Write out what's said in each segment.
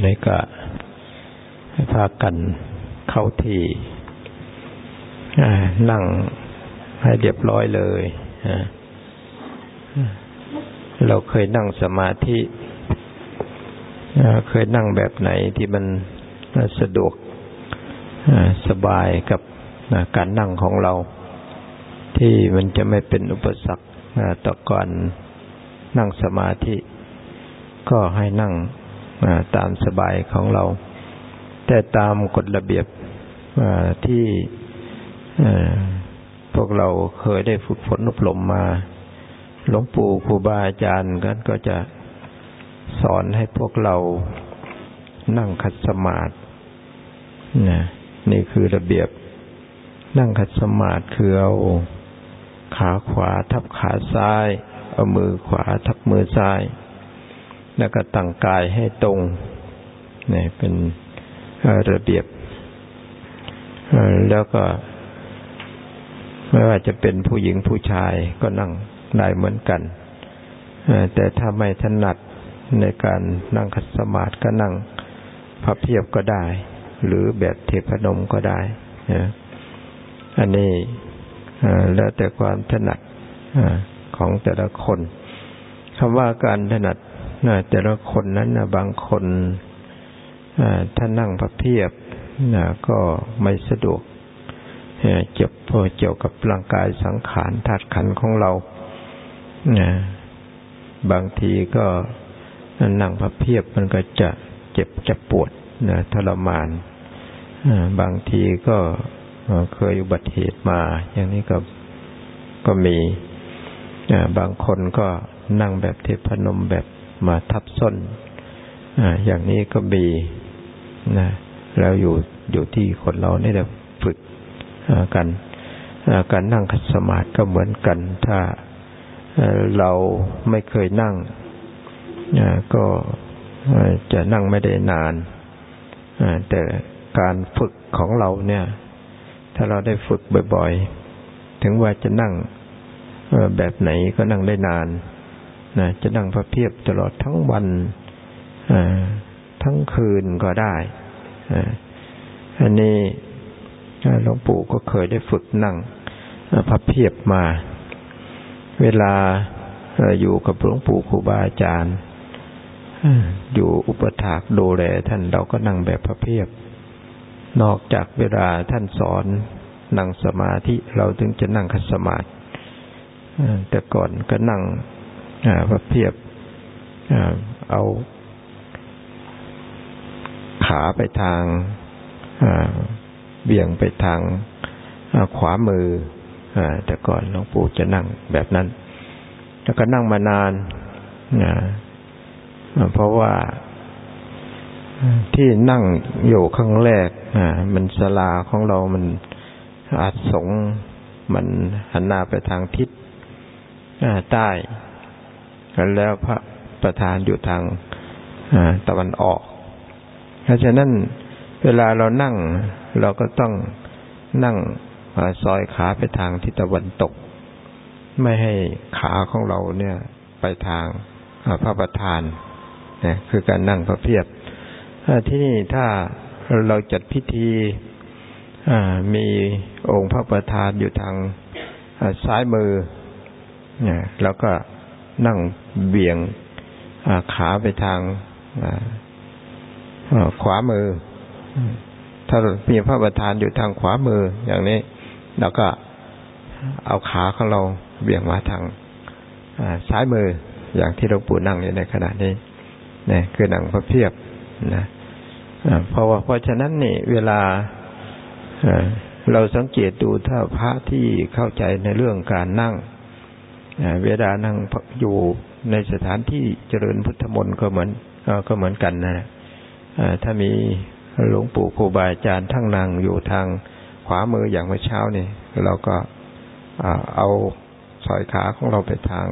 เลยก็ให้พากันเข้าที่นั่งให้เรียบร้อยเลยเราเคยนั่งสมาธิเคยนั่งแบบไหนที่มันสะดวกสบายกับการนั่งของเรา ที่มันจะไม่เป็นอุปสรรคต่อการนั่งสมาธิ ก็ให้นั่ง ตามสบายของเรา แต่ตามกฎระเบียบที่พวกเราเคยได้ฝึกฝนอบรมมา หลวงปู่ครูบาอาจารย์กันก็จะสอนให้พวกเรานั่งขัดสมาธินะนี่คือระเบียบ นั่งขัดสมาธิคือเอาขาขวาทับขาซ้าย เอามือขวาทับมือซ้าย แล้วก็ตั้งกายให้ตรงนี่เป็นระเบียบ แล้วก็ ไม่ว่าจะเป็นผู้หญิงผู้ชายก็นั่งได้เหมือนกัน แต่ถ้าไม่ถนัดในการนั่งคัสมาธิก็นั่งพับเพียบก็ได้ หรือแบบเทพนมก็ได้อันนี้แล้วแต่ความถนัดของแต่ละคนคำว่าการถนัด แต่ละคนนั้นบางคนถ้านั่งพับเพียบก็ไม่สะดวกเจ็บพอเกี่ยวกับร่างกายสังขารธาตุขันของเราบางทีก็นั่งพับเพียบมันก็จะเจ็บจะปวดนะทรมานบางทีก็เคยอุบัติเหตุมา อย่างนี้ก็ก็มีบางคนก็นั่งแบบเทพนมแบบ มาทับส้นอย่างนี้ก็มีนะแล้วอยู่อยู่ที่คนเราเนี่ะฝึกกันการนั่งคัดสมาธิก็เหมือนกัน ถ้าเราไม่เคยนั่งก็จะนั่งไม่ได้นานแต่การฝึกของเราเนี่ย ถ้าเราได้ฝึกบ่อยๆ ถึงว่าจะนั่งแบบไหนก็นั่งได้นาน นะจะนั่งพระเพียบตลอดทั้งวันทั้งคืนก็ได้อันนี้หลวงปู่ก็เคยได้ฝึกนั่งพระเพียบมา เวลาอยู่กับหลวงปู่ครูบาอาจารย์อยู่อุปถากดูแลท่านเราก็นั่งแบบพระเพียบ นอกจากเวลาท่านสอนนั่งสมาธิเราถึงจะนั่งคัสมาธิแต่ก่อนก็นั่ง พระเพียบเอาขาไปทางเบี่ยงไปทางขวามือแต่ก่อนหลวงปู่จะนั่งแบบนั้น แล้วก็นั่งมานานเพราะว่าที่นั่งอยู่ข้างแรกมันสลาของเรามันอาจสงมันหันหน้าไปทางทิศใต้ กันแล้วพระประธานอยู่ทางตะวันออก เพราะฉะนั้นเวลาเรานั่งเราก็ต้องนั่งซอยขาไปทางทิศตะวันตก ไม่ให้ขาของเราเนี่ยไปทางพระประธานนะคือการนั่งพระเพียบที่นี่ถ้าเราจัดพิธีมีองค์พระประธานอยู่ทางซ้ายมือแล้วก็ นั่งเบี่ยงขาไปทางขวามือ ถ้ามีพระประธานอยู่ทางขวามืออย่างนี้เราก็เอาขาของเราเบี่ยงมาทางซ้ายมืออย่างที่เราปู่นั่งอยู่ในขณะนี้นี่คือหนังพระเพียบนะเพราะว่าเพราะฉะนั้นนี่ เวลาเราสังเกตดูถ้าพระที่เข้าใจในเรื่องการนั่ง เวลานั่งอยู่ในสถานที่เจริญพุทธมนต์ก็เหมือนก็เหมือนกันนะถ้ามีหลวงปู่ครูบาอาจารย์ทั้งนั่งอยู่ทางขวามืออย่างเมื่อเช้านี่เราก็เอาสอยขาของเราไปทาง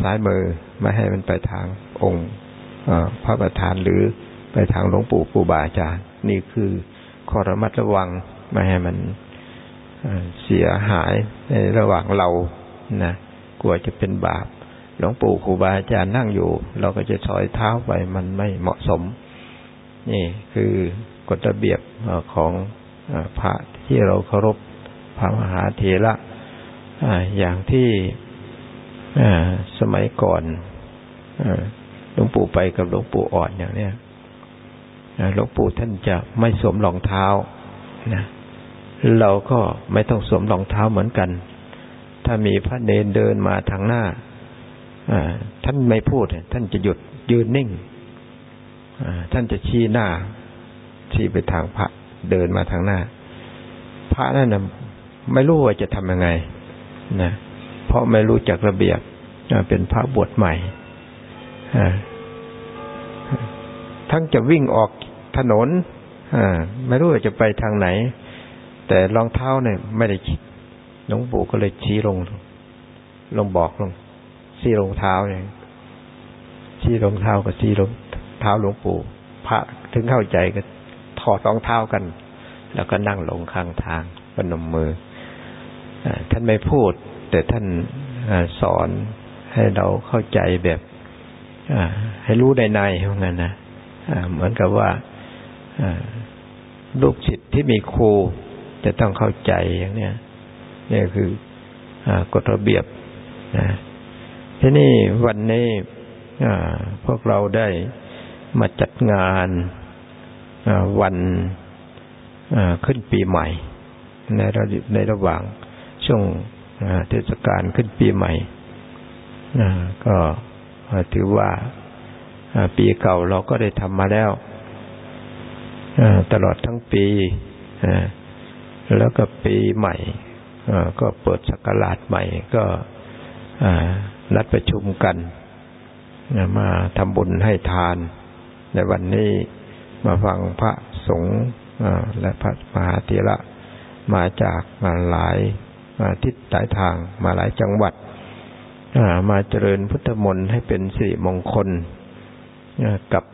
ซ้ายมือไม่ให้มันไปทางองค์พระประธานหรือไปทางหลวงปู่ครูบาอาจารย์ นี่คือข้อระมัดระวังไม่ให้มันเสียหายในระหว่างเรานะ กลัวจะเป็นบาป หลวงปู่ครูบาอาจารย์นั่งอยู่ เราก็จะซอยเท้าไปมันไม่เหมาะสม นี่คือกฎระเบียบของพระที่เราเคารพพระมหาเถระอย่างที่สมัยก่อนหลวงปู่ไปกับหลวงปู่อ่อนอย่างเนี้ยหลวงปู่ท่านจะไม่สวมรองเท้านะเราก็ไม่ต้องสวมรองเท้าเหมือนกัน ถ้ามีพระเนนเดินมาทางหน้าท่านไม่พูด ท่านจะหยุดยืนนิ่งท่านจะชี้หน้า ชี้ไปทางพระเดินมาทางหน้า พระนั่นนะไม่รู้ว่าจะทำยังไงนะเพราะไม่รู้จักระเบียบเป็นพระบวชใหม่ทั้งจะวิ่งออกถนนไม่รู้ว่าจะไปทางไหน แต่รองเท้าเนี่ยไม่ได้คิด หลวงปู่ก็เลยชี้ลง ลงบอกลงชี้รองเท้าเนี่ยชี้รองเท้ากับชี้รองเท้าหลวงปู่ พระถึงเข้าใจก็ถอดรองเท้ากัน แล้วก็นั่งลงข้างทางปนมมืออท่านไม่พูด แต่ท่านอสอนให้เราเข้าใจแบบให้รู้ในในเพราะงั้นนะเหมือนกับว่าลูกศิษย์ที่มีครูจะต้องเข้าใจอย่างเนี้ย นี่คือกฎระเบียบนะที่นี้วันนี้พวกเราได้มาจัดงานวันขึ้นปีใหม่ ในระในระหว่างช่วงเทศกาลขึ้นปีใหม่ก็ถือว่าปีเก่าเราก็ได้ทำมาแล้วตลอดทั้งปีแล้วก็ปีใหม่ ก็เปิดสักราชใหม่ก็นัดประชุมกันมาทำบุญให้ทาน ในวันนี้มาฟังพระสงฆ์และพระมหาเถระมาจากมาหลายาทิศหลายทางมาหลายจังหวัดมาเจริญพุทธมนต์ให้เป็นสิริมงคลกับ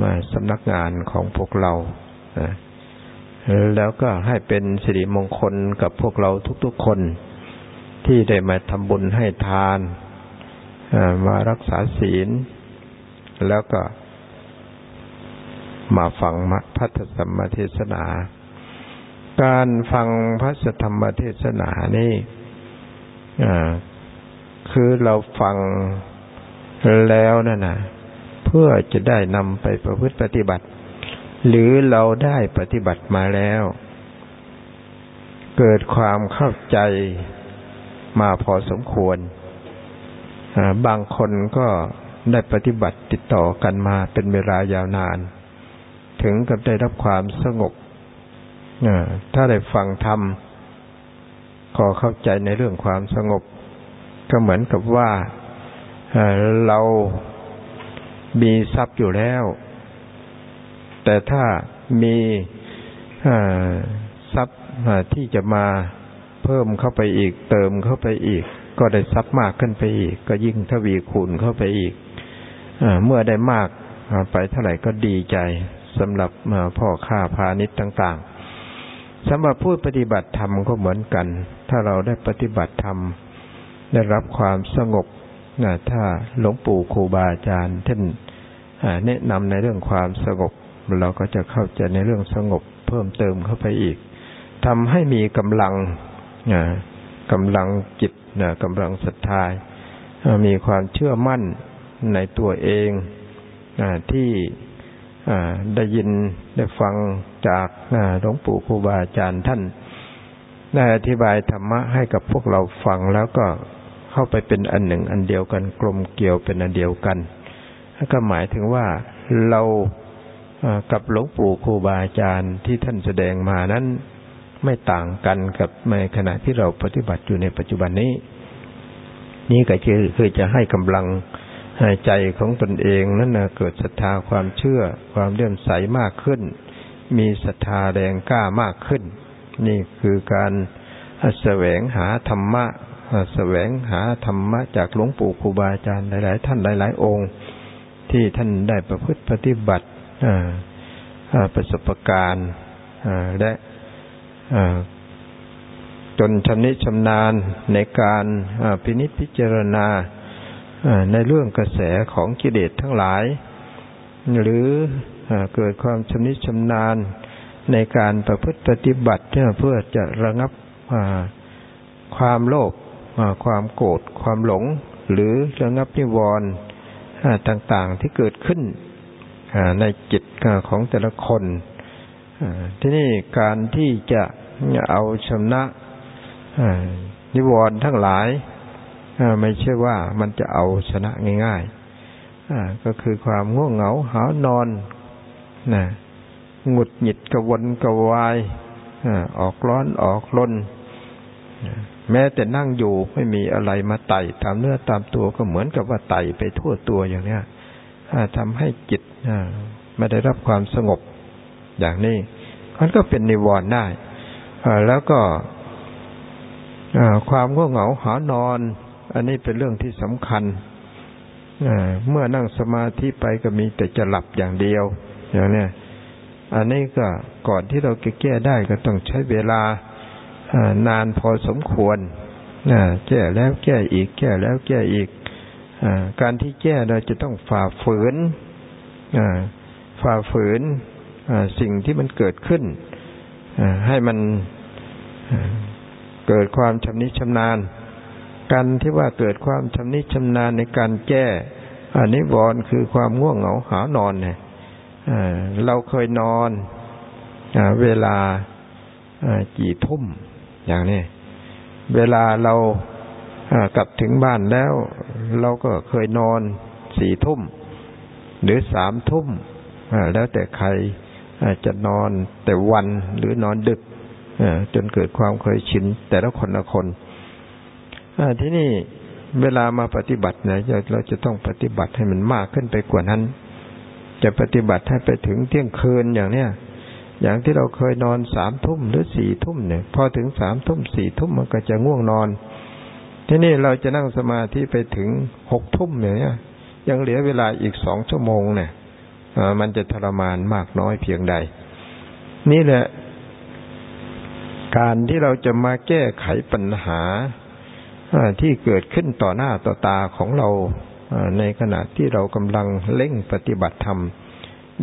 มาสำนักงานของพวกเรา แล้วก็ให้เป็นสิริมงคลกับพวกเราทุกๆคนที่ได้มาทำบุญให้ทานมารักษาศีล แล้วก็มาฟังพระธรรมเทศนา การฟังพระธรรมเทศนานี่คือเราฟังแล้วนั่นนะเพื่อจะได้นำไปประพฤติปฏิบัติ หรือเราได้ปฏิบัติมาแล้ว เกิดความเข้าใจมาพอสมควร บางคนก็ได้ปฏิบัติติดต่อกันมาเป็นเวลายาวนาน ถึงกับได้รับความสงบถ้าได้ฟังธรรมขอเข้าใจในเรื่องความสงบ ก็เหมือนกับว่าเรามีทรัพย์อยู่แล้ว แต่ถ้ามีทรัพย์ที่จะมาเพิ่มเข้าไปอีก เติมเข้าไปอีก ก็ได้ทรัพย์มากขึ้นไปอีก ก็ยิ่งทวีคูณเข้าไปอีกอเมื่อได้มากไปเท่าไหร่ก็ดีใจสำหรับพ่อค้าพาณิชย์ต่าง ๆสำหรับผู้ปฏิบัติธรรมก็เหมือนกัน ถ้าเราได้ปฏิบัติธรรม ได้รับความสงบถ้าหลวงปู่ครูบาอาจารย์ท่านแนะนำในเรื่องความสงบ เราก็จะเข้าใจในเรื่องสงบเพิ่มเติมเข้าไปอีกทำให้มีกำลังกำลังจิตกำลังศรัทธามีความเชื่อมั่นในตัวเองที่ได้ยินได้ฟังจากหลวงปู่ครูบาอาจารย์ท่าน ได้อธิบายธรรมะให้กับพวกเราฟังแล้วก็เข้าไปเป็นอันหนึ่งอันเดียวกันกลมเกี่ยวเป็นอันเดียวกันก็หมายถึงว่าเรา กับหลวงปู่ครูบาอาจารย์ที่ท่านแสดงมานั้นไม่ต่างกันกับในขณะที่เราปฏิบัติอยู่ในปัจจุบันนี้ นี่ก็คือคือจะให้กำลังใจของตนเองนั้นนะเกิดศรัทธาความเชื่อ ความเลื่อมใสมากขึ้น มีศรัทธาแรงกล้ามากขึ้น นี่คือการแสวงหาธรรมะแสวงหาธรรมะจากหลวงปู่ครูบาอาจารย์หลาย ๆ ท่านหลาย ๆ องค์ ที่ท่านได้ประพฤติปฏิบัติ ประสบการณ์และจนชำนิชำนาญในการพินิจพิจารณาในเรื่องกระแสของกิเลสทั้งหลาย หรือเกิดความชำนิชำนาญในการประพฤติปฏิบัติเพื่อจะระงับความโลภความโกรธความหลง หรือระงับนิวรณ์ต่างๆที่เกิดขึ้น ในจิตของแต่ละคนที่นี่การที่จะเอาชนะนิวรณ์ทั้งหลายไม่ใช่ว่ามันจะเอาชนะง่ายๆก็คือความง่วงเหงาหานอนนะหงุดหงิดกระวนกระวายออกร้อนออกลนแม้แต่นั่งอยู่ไม่มีอะไรมาไต่ตามเนื้อตามตัวก็เหมือนกับว่าไต่ไปทั่วตัวอย่างเนี้ย ทำให้จิตไม่ได้รับความสงบอย่างนี้ มันก็เป็นนิวรณ์ได้แล้วก็ความง่วงเหงาหานอน อันนี้เป็นเรื่องที่สำคัญเมื่อนั่งสมาธิไปก็มีแต่จะหลับอย่างเดียวอย่างนี้อันนี้ก็ก่อนที่เราจะแก้ได้ก็ต้องใช้เวลานานพอสมควรแก้แล้วแก้อีก แก้แล้วแก้อีก การที่แก้เราจะต้องฝ่าฝืนฝ่าฝืนสิ่งที่มันเกิดขึ้นให้มันเกิดความชำนิชำนาญ การที่ว่าเกิดความชำนิชำนาญในการแก้อันนี้วรคือความง่วงเหงาหานอนเนี่ยเราเคยนอนเวลากี่ทุ่มอย่างนี้ เวลาเรากลับถึงบ้านแล้ว เราก็เคยนอนสี่ทุ่ม หรือสามทุ่มแล้วแต่ใครจะนอนแต่วันหรือนอนดึกจนเกิดความเคยชินแต่ละคนละคนที่นี่เวลามาปฏิบัติเนี่ยเราจะต้องปฏิบัติให้มันมากขึ้นไปกว่านั้น จะปฏิบัติให้ไปถึงเที่ยงคืนอย่างเนี้ยอย่างที่เราเคยนอนสามทุ่มหรือสี่ทุ่มเนี่ย พอถึงสามทุ่มสี่ทุ่มมันก็จะง่วงนอน ที่นี่เราจะนั่งสมาธิไปถึงหกทุ่มเนี่ยยังเหลือเวลาอีกสองชั่วโมงเนี่ยมันจะทรมานมากน้อยเพียงใด นี่แหละ การที่เราจะมาแก้ไขปัญหาที่เกิดขึ้นต่อหน้าต่อตาของเราในขณะที่เรากำลังเล่งปฏิบัติธรรม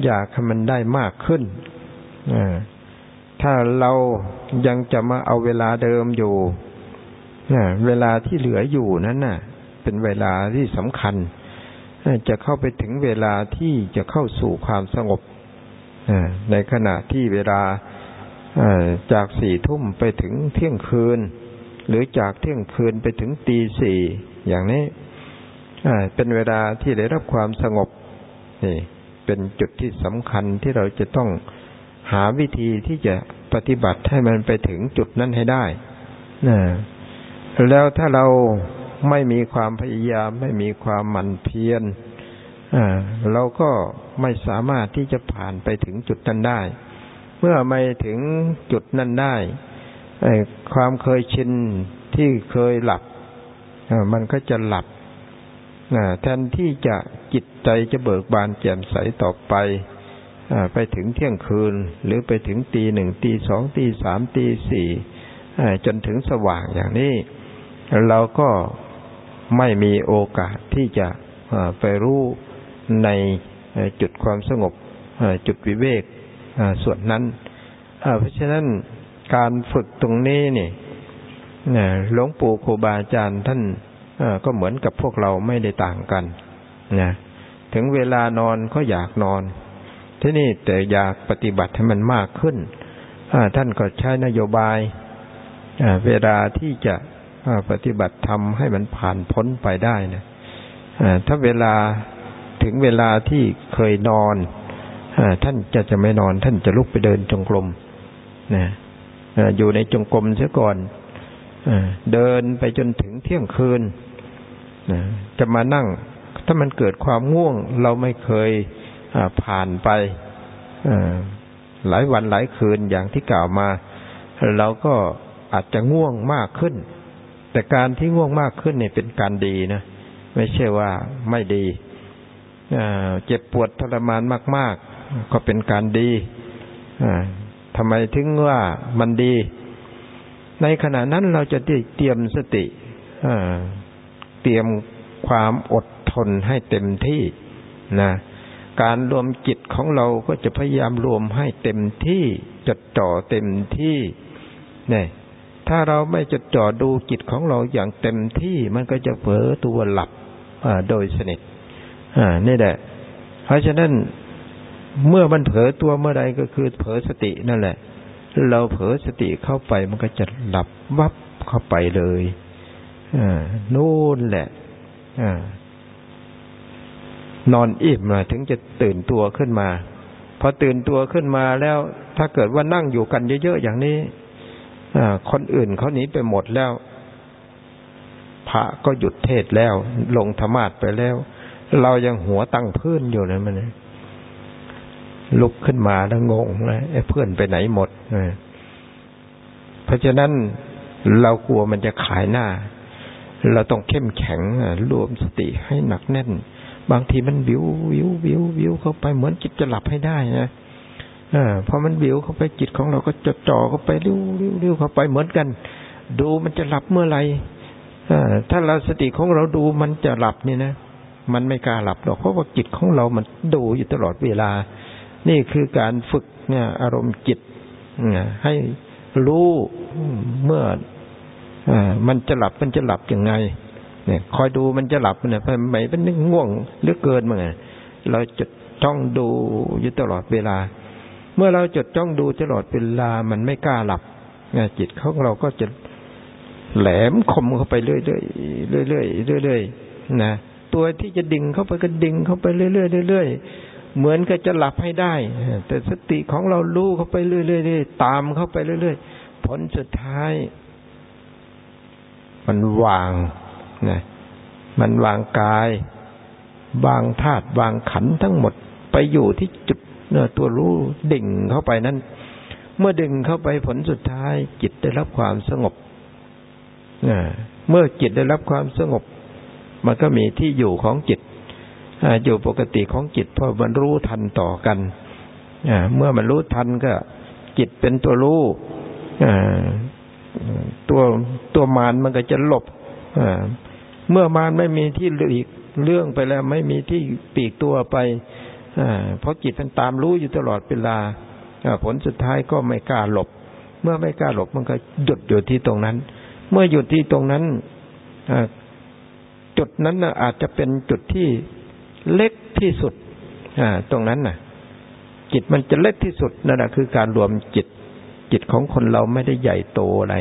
อยากให้มันได้มากขึ้นถ้าเรายังจะมาเอาเวลาเดิมอยู่ เวลาที่เหลืออยู่นั้นน่ะ เป็นเวลาที่สำคัญจะเข้าไปถึงเวลาที่จะเข้าสู่ความสงบในขณะที่เวลาจากสี่ทุ่มไปถึงเที่ยงคืน หรือจากเที่ยงคืนไปถึงตีสี่อย่างนี้เป็นเวลาที่ได้รับความสงบนี่เป็นจุดที่สำคัญที่เราจะต้องหาวิธีที่จะปฏิบัติให้มันไปถึงจุดนั้นให้ได้นะ แล้วถ้าเราไม่มีความพยายาม ไม่มีความหมั่นเพียรเราก็ไม่สามารถที่จะผ่านไปถึงจุดนั้นได้ เมื่อไม่ถึงจุดนั้นได้ความเคยชินที่เคยหลับมันก็จะหลับแทนที่จะจิตใจจะเบิกบานแจ่มใสต่อไปไปถึงเที่ยงคืน หรือไปถึงตีหนึ่งตีสองตีสามตีสี่จนถึงสว่างอย่างนี้ เราก็ไม่มีโอกาสที่จะไปรู้ในจุดความสงบจุดวิเวกส่วนนั้นเพราะฉะนั้นการฝึกตรงนี้นี่หลวงปู่ครูบาอาจารย์ท่านก็เหมือนกับพวกเราไม่ได้ต่างกันนะถึงเวลานอนก็อยากนอน ที่นี่แต่อยากปฏิบัติให้มันมากขึ้นท่านก็ใช้นโยบายเวลาที่จะ ปฏิบัติทำให้มันผ่านพ้นไปได้นะถ้าเวลาถึงเวลาที่เคยนอนอท่านจะจะไม่นอน ท่านจะลุกไปเดินจงกรมนะอยู่ในจงกรมเสียก่อนเดินไปจนถึงเที่ยงคืนจะมานั่ง ถ้ามันเกิดความง่วง เราไม่เคยผ่านไปหลายวันหลายคืนอย่างที่กล่าวมา เราก็อาจจะง่วงมากขึ้น แต่การที่ง่วงมากขึ้นเนี่ยเป็นการดีนะไม่ใช่ว่าไม่ดีเจ็บปวดทรมานมาก ๆ ก็เป็นการดีทำไมถึงว่ามันดี ในขณะนั้นเราจะได้เตรียมสติเตรียมความอดทนให้เต็มที่นะการรวมจิตของเราก็จะพยายามรวมให้เต็มที่จดจ่อเต็มที่เนี่ย ถ้าเราไม่จดจ่อดูจิตของเราอย่างเต็มที่มันก็จะเผลอตัวหลับโดยสนิทนี่แหละ เพราะฉะนั้นเมื่อมันเผลอตัวเมื่อใดก็คือเผลอสตินั่นแหละ เราเผลอสติเข้าไปมันก็จะหลับวับเข้าไปเลยอนู่นแหละอนอนอิ่มถึงจะตื่นตัวขึ้นมา พอตื่นตัวขึ้นมาแล้วถ้าเกิดว่านั่งอยู่กันเยอะๆอย่างนี้ คนอื่นเขาหนีไปหมดแล้ว พระก็หยุดเทศแล้ว ลงธรรมาทไปแล้ว เรายังหัวตั้งพื้นอยู่นะมันลุกขึ้นมาแล้วงงนะไอ้เพื่อนไปไหนหมดเพราะฉะนั้นเรากลัวมันจะขายหน้า เราต้องเข้มแข็งรวมสติให้หนักแน่น บางทีมันวิววิววิววิวเข้าไปเหมือนจิตจะหลับให้ได้นะ อพอมันวิวเข้าไปจิตของเราก็จดจ่อเข้าไปริ้วริ้วริ้วเข้าไปเหมือนกัน ดูมันจะหลับเมื่อไหร่ถ้าเราสติของเราดูมันจะหลับนี่นะมันไม่กล้าหลับหรอกเพราะว่าจิตของเรามันดูอยู่ตลอดเวลา นี่คือการฝึกเนี่ยอารมณ์จิตให้รู้เมื่ออมันจะหลับมันจะหลับยังไง เนี่ยคอยดูมันจะหลับเนี่ยทำไมเป็นนึกง่วงหลือเกินมั้งเราจดจ้องดูอยู่ตลอดเวลา เมื่อเราจดจ้องดูตลอดเวลามันไม่กล้าหลับจิตของเราก็จะแหลมคมเข้าไปเรื่อยๆเรื่อยๆเรื่อยๆนะตัวที่จะดึงเข้าไปก็ดึงเข้าไปเรื่อยๆเรื่อยๆเหมือนกับจะหลับให้ได้ แต่สติของเรารู้เข้าไปเรื่อยๆตามเข้าไปเรื่อยๆผลสุดท้าย มันวางนะมันวางกาย วางธาตุวางขันทั้งหมดไปอยู่ที่จุด เนื้อตัวรู้ดิ่งเข้าไปนั้น เมื่อดึงเข้าไปผลสุดท้าย จิตได้รับความสงบเมื่อจิตได้รับความสงบ มันก็มีที่อยู่ของจิตอยู่ปกติของจิตพอมันรู้ทันต่อกันเมื่อมันรู้ทันก็ จิตเป็นตัวรู้ตัวตัวมารมันก็จะหลบเมื่อมารไม่มีที่หลีกเรื่องไปแล้ว ไม่มีที่ปีกตัวไป เพราะจิตมันตามรู้อยู่ตลอดเวลาผลสุดท้ายก็ไม่กล้าหลบ เมื่อไม่กล้าหลบมันก็หยุดอยู่ที่ตรงนั้น เมื่อหยุดที่ตรงนั้นจุดนั้นอาจจะเป็นจุดที่เล็กที่สุดตรงนั้นน่ะ จิตมันจะเล็กที่สุดนั่นแหะคือการรวมจิต จิตของคนเราไม่ได้ใหญ่โตอะไร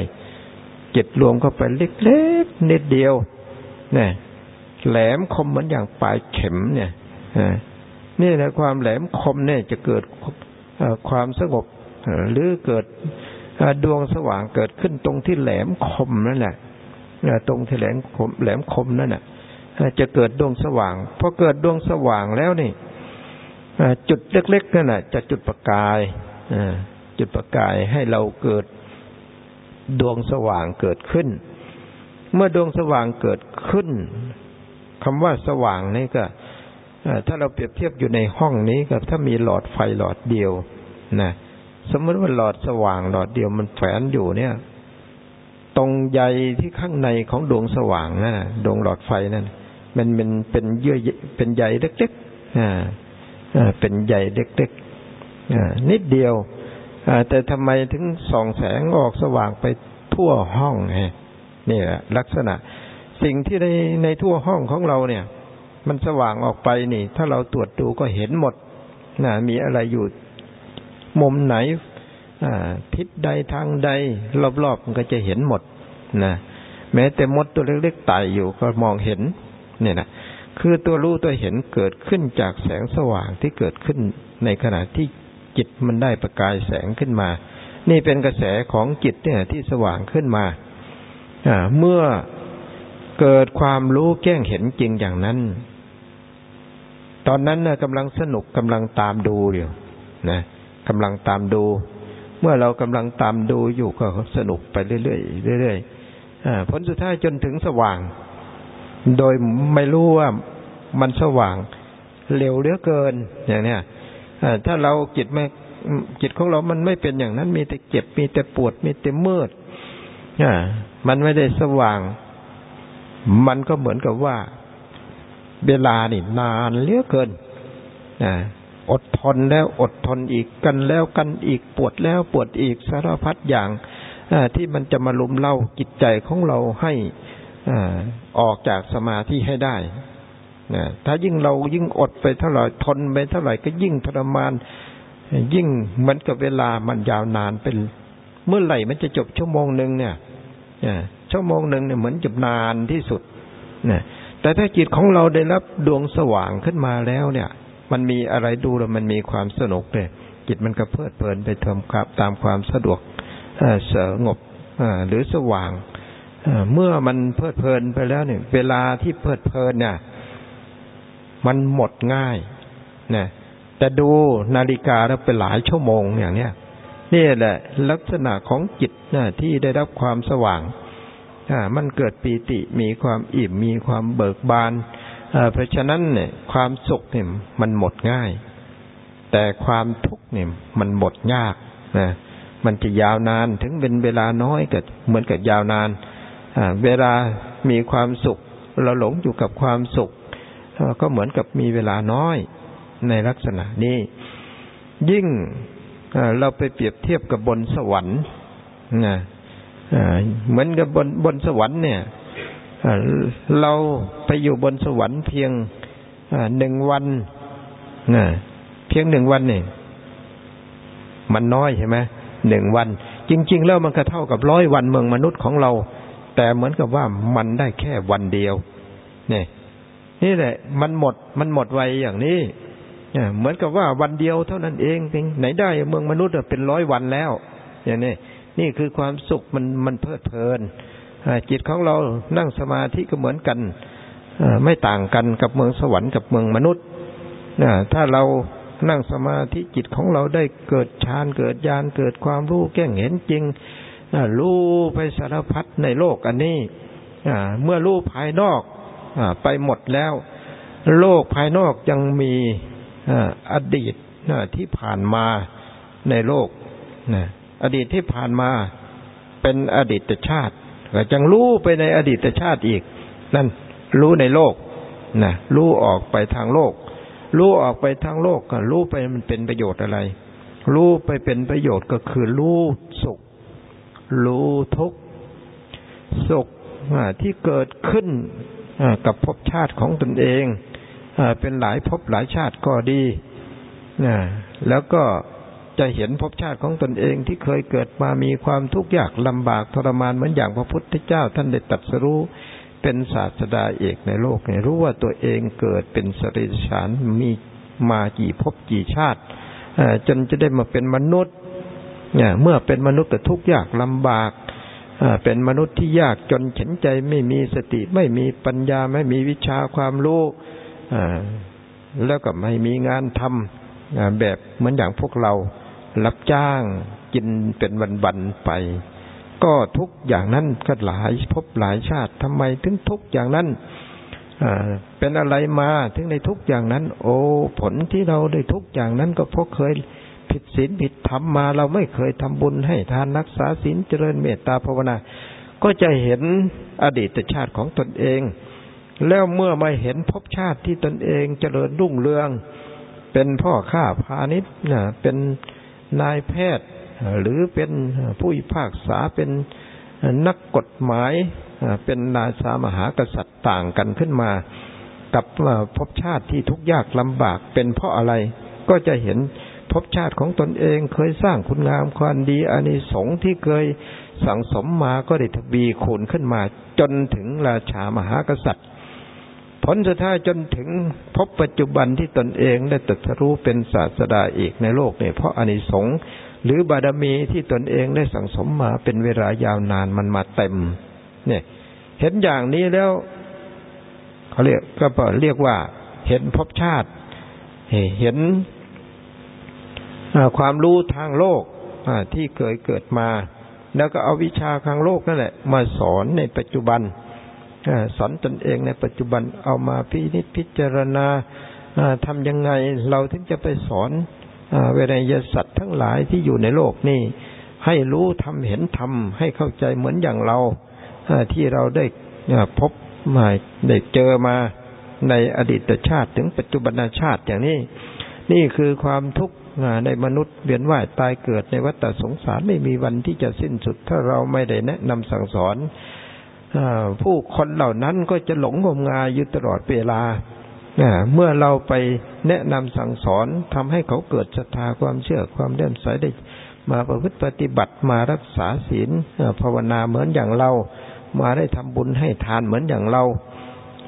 จิตรวมเข้าไปเล็กๆนิดเดียวเนี่ยแหลมคมเหมือนอย่างปลายเข็มเนี่ย นี่นะความแหลมคมเนี่ยจะเกิดความสงบหรือเกิดดวงสว่างเกิดขึ้นตรงที่แหลมคมนั่นแหละตรงที่แหลมคมแหลมคมนั่นแหละจะเกิดดวงสว่างพอเกิดดวงสว่างแล้วนี่จุดเล็กๆนั่นแหละจะจุดประกายจุดประกายให้เราเกิดดวงสว่างเกิดขึ้น เมื่อดวงสว่างเกิดขึ้นคำว่าสว่างนี่ก็ ถ้าเราเปรียบเทียบอยู่ในห้องนี้กับถ้ามีหลอดไฟหลอดเดียวนะสมมติว่าหลอดสว่างหลอดเดียวมันแฝงอยู่เนี่ย ตรงใยที่ข้างในของดวงสว่างนั่นดวงหลอดไฟนั่นมันเป็นเป็นเยื่อเป็นใยเล็กๆอ่าเป็นใยเล็กๆอ่านิดเดียวแต่ทำไมถึงส่องแสงออกสว่างไปทั่วห้องไงนี่แหละลักษณะ สิ่งที่ในในทั่วห้องของเราเนี่ย มันสว่างออกไปนี่ ถ้าเราตรวจดูก็เห็นหมดนะมีอะไรอยู่มุมไหนทิศใดทางใด รอบๆมันก็จะเห็นหมดนะแม้แต่มดตัวเล็กๆไต่อยู่ก็มองเห็น เนี่ยนะคือตัวรู้ตัวเห็นเกิดขึ้นจากแสงสว่างที่เกิดขึ้นในขณะที่จิตมันได้ประกายแสงขึ้นมา นี่เป็นกระแสของจิตเนี่ยที่สว่างขึ้นมาเมื่อเกิดความรู้แก้งเห็นจริงอย่างนั้น ตอนนั้นนะกำลังสนุกกำลังตามดูอยู่นะกำลังตามดู เมื่อเรากำลังตามดูอยู่ก็สนุกไปเรื่อยๆเรื่อยๆผลสุดท้ายจนถึงสว่าง โดยไม่รู้ว่ามันสว่างเร็วเหลือเกินอย่างเนี้ยถ้าเราจิตไม่จิตของเรามันไม่เป็นอย่างนั้น มีแต่เจ็บ มีแต่ปวด มีแต่มืดมันไม่ได้สว่าง มันก็เหมือนกับว่า เวลานี่นานเหลือเกินอดทนแล้วอดทนอีกกันแล้วกันอีกปวดแล้วปวดอีกสารพัดอย่างที่มันจะมาลุมเล่าจิตใจของเราให้ออกจากสมาธิให้ได้ถ้ายิ่งเรายิ่งอดไปเท่าไหร่ทนไปเท่าไหร่ก็ยิ่งทรมาน ยิ่งเหมือนกับเวลามันยาวนานเป็น เมื่อไหร่มันจะจบชั่วโมงหนึ่งเนี่ยชั่วโมงหนึ่งเนี่ยเหมือนจะนานที่สุดเนี่ย แต่ถ้าจิตของเราได้รับดวงสว่างขึ้นมาแล้วเนี่ย มันมีอะไรดูแล้วมันมีความสนุกเลยจิตมันก็เพลิดเพลินไปทำครับตามความสะดวกสงบหรือสว่างเมื่อมันเพลิดเพลินไปแล้วเนี่ย เวลาที่เพลิดเพลินเนี่ยมันหมดง่ายนะแต่ดูนาฬิกาแล้วเป็นหลายชั่วโมงอย่างเนี้ยนี่แหละ ลักษณะของจิตนะที่ได้รับความสว่าง มันเกิดปีติมีความอิ่มมีความเบิกบานเพราะฉะนั้นเนี่ย ความสุขเนี่ยมันหมดง่าย แต่ความทุกข์เนี่ยมันหมดยากนะมันจะยาวนานถึงเป็นเวลาน้อยเก็เหมือนกับยาวนานเวลามีความสุข เราหลงอยู่กับความสุข ก็เหมือนกับมีเวลาน้อยในลักษณะนี้ ยิ่งเราไปเปรียบเทียบกับบนสวรรค์นะ เหมือนกับบนบนสวรรค์เนี่ยเราไปอยู่บนสวรรค์เพียงหนึ่งวันนะเพียงหนึ่งวันเนี่ยมันน้อยใช่ไหมหนึ่งวัน จริง ๆ แล้วมันก็เท่ากับร้อยวันเมืองมนุษย์ของเรา แต่เหมือนกับว่ามันได้แค่วันเดียวนี่นี่แหละ มันหมดมันหมดไวอย่างนี้เหมือนกับว่าวันเดียวเท่านั้นเองไหนได้เมืองมนุษย์เป็นร้อยวันแล้ว อย่างนี้ นี่คือความสุขมันมันเพลิดเพลินจิตของเรานั่งสมาธิก็เหมือนกันไม่ต่างกันกับเมืองสวรรค์กับเมืองมนุษย์ถ้าเรานั่งสมาธิจิตของเราได้เกิดฌานเกิดญาณเกิดความรู้แก้งเห็นจริงรู้ไปสารพัดในโลกอันนี้เมื่อรู้ภายนอกไปหมดแล้ว โลกภายนอกยังมีอดีตที่ผ่านมาในโลก อดีตที่ผ่านมาเป็นอดีตชาติก็จังรู้ไปในอดีตชาติอีก นั่นรู้ในโลกนะรู้ออกไปทางโลก รู้ออกไปทางโลกก็รู้ไปมันเป็นประโยชน์อะไร รู้ไปเป็นประโยชน์ก็คือรู้สุข รู้ทุกข์สุขที่เกิดขึ้นกับภพชาติของตนเองเป็นหลายภพหลายชาติก็ดีแล้วก็ จะเห็นภพชาติของตนเองที่เคยเกิดมามีความทุกข์ยากลำบากทรมานเหมือนอย่างพระพุทธเจ้าท่านได้ตัดสรู้เป็นศาสดาเอกในโลกเนี่ยรู้ว่าตัวเองเกิดเป็นสริสานมีมากี่ภพกี่ชาติจนจะได้มาเป็นมนุษย์เนี่ยเมื่อเป็นมนุษย์ก็ทุกข์ยากลำบากเป็นมนุษย์ที่ยากจนเฉนใจไม่มีสติไม่มีปัญญาไม่มีวิชาความรู้แล้วก็ไม่มีงานทำแบบเหมือนอย่างพวกเรา รับจ้างกินเป็นวันๆไป ก็ทุกอย่างนั้นก็หลายพบหลายชาติทำไมถึงทุกอย่างนั้นเป็นอะไรมาถึงในทุกอย่างนั้น โอ้ผลที่เราได้ทุกอย่างนั้นก็เพราะเคยผิดศีลผิดธรรมมา เราไม่เคยทำบุญให้ทานรักษาศีลเจริญเมตตาภาวนา ก็จะเห็นอดีตชาติของตนเอง แล้วเมื่อมาเห็นภพชาติที่ตนเองเจริญรุ่งเรือง เป็นพ่อข้าพาณิชย์นะเป็น นายแพทย์ หรือเป็นผู้พิพากษาเป็นนักกฎหมายเป็นนาสามหากษัตริย์ต่างกันขึ้นมา กับภพชาติที่ทุกข์ยากลำบากเป็นเพราะอะไร ก็จะเห็นภพชาติของตนเองเคยสร้างคุณงามความดีอานิสงส์ที่เคยสั่งสมมาก็ได้ทวีคูณขึ้นมา จนถึงราชามหากษัตริย์ ลสุดท้ายจนถึงพบปัจจุบันที่ตนเองได้ตรัสรู้เป็นศาสดาเอกในโลกเนี่ยเพราะอานิสงส์หรือบารมีที่ตนเองได้สั่งสมมาเป็นเวลายาวนานมันมาเต็ม เนี่ย เห็นอย่างนี้แล้วเขาเรียกก็เรียกว่า เห็นภพชาติเห็นความรู้ทางโลกที่เคยเกิดมา แล้วก็เอาวิชาทางโลกนั่นแหละ มาสอนในปัจจุบัน สอนตนเองในปัจจุบันเอามาพินิจพิจารณาทำยังไงเราถึงจะไปสอนเวรยสัตว์ทั้งหลายที่อยู่ในโลกนี่ให้รู้ทำเห็นทำให้เข้าใจเหมือนอย่างเราที่เราได้พบมาได้เจอมาในอดีตชาติถึงปัจจุบันชาติอย่างนี้ นี่คือความทุกข์ในมนุษย์เวียนว่ายตายเกิดในวัฏสงสารไม่มีวันที่จะสิ้นสุด ถ้าเราไม่ได้แนะนำสั่งสอน ผู้คนเหล่านั้นก็จะหลงงมงายอยู่ตลอดเวลาเมื่อเราไปแนะนำสั่งสอนทำให้เขาเกิดศรัทธาความเชื่อความเลื่อมใสได้ มาประพฤติปฏิบัติมารักษาศีลภาวนาเหมือนอย่างเรา มาได้ทำบุญให้ทานเหมือนอย่างเรา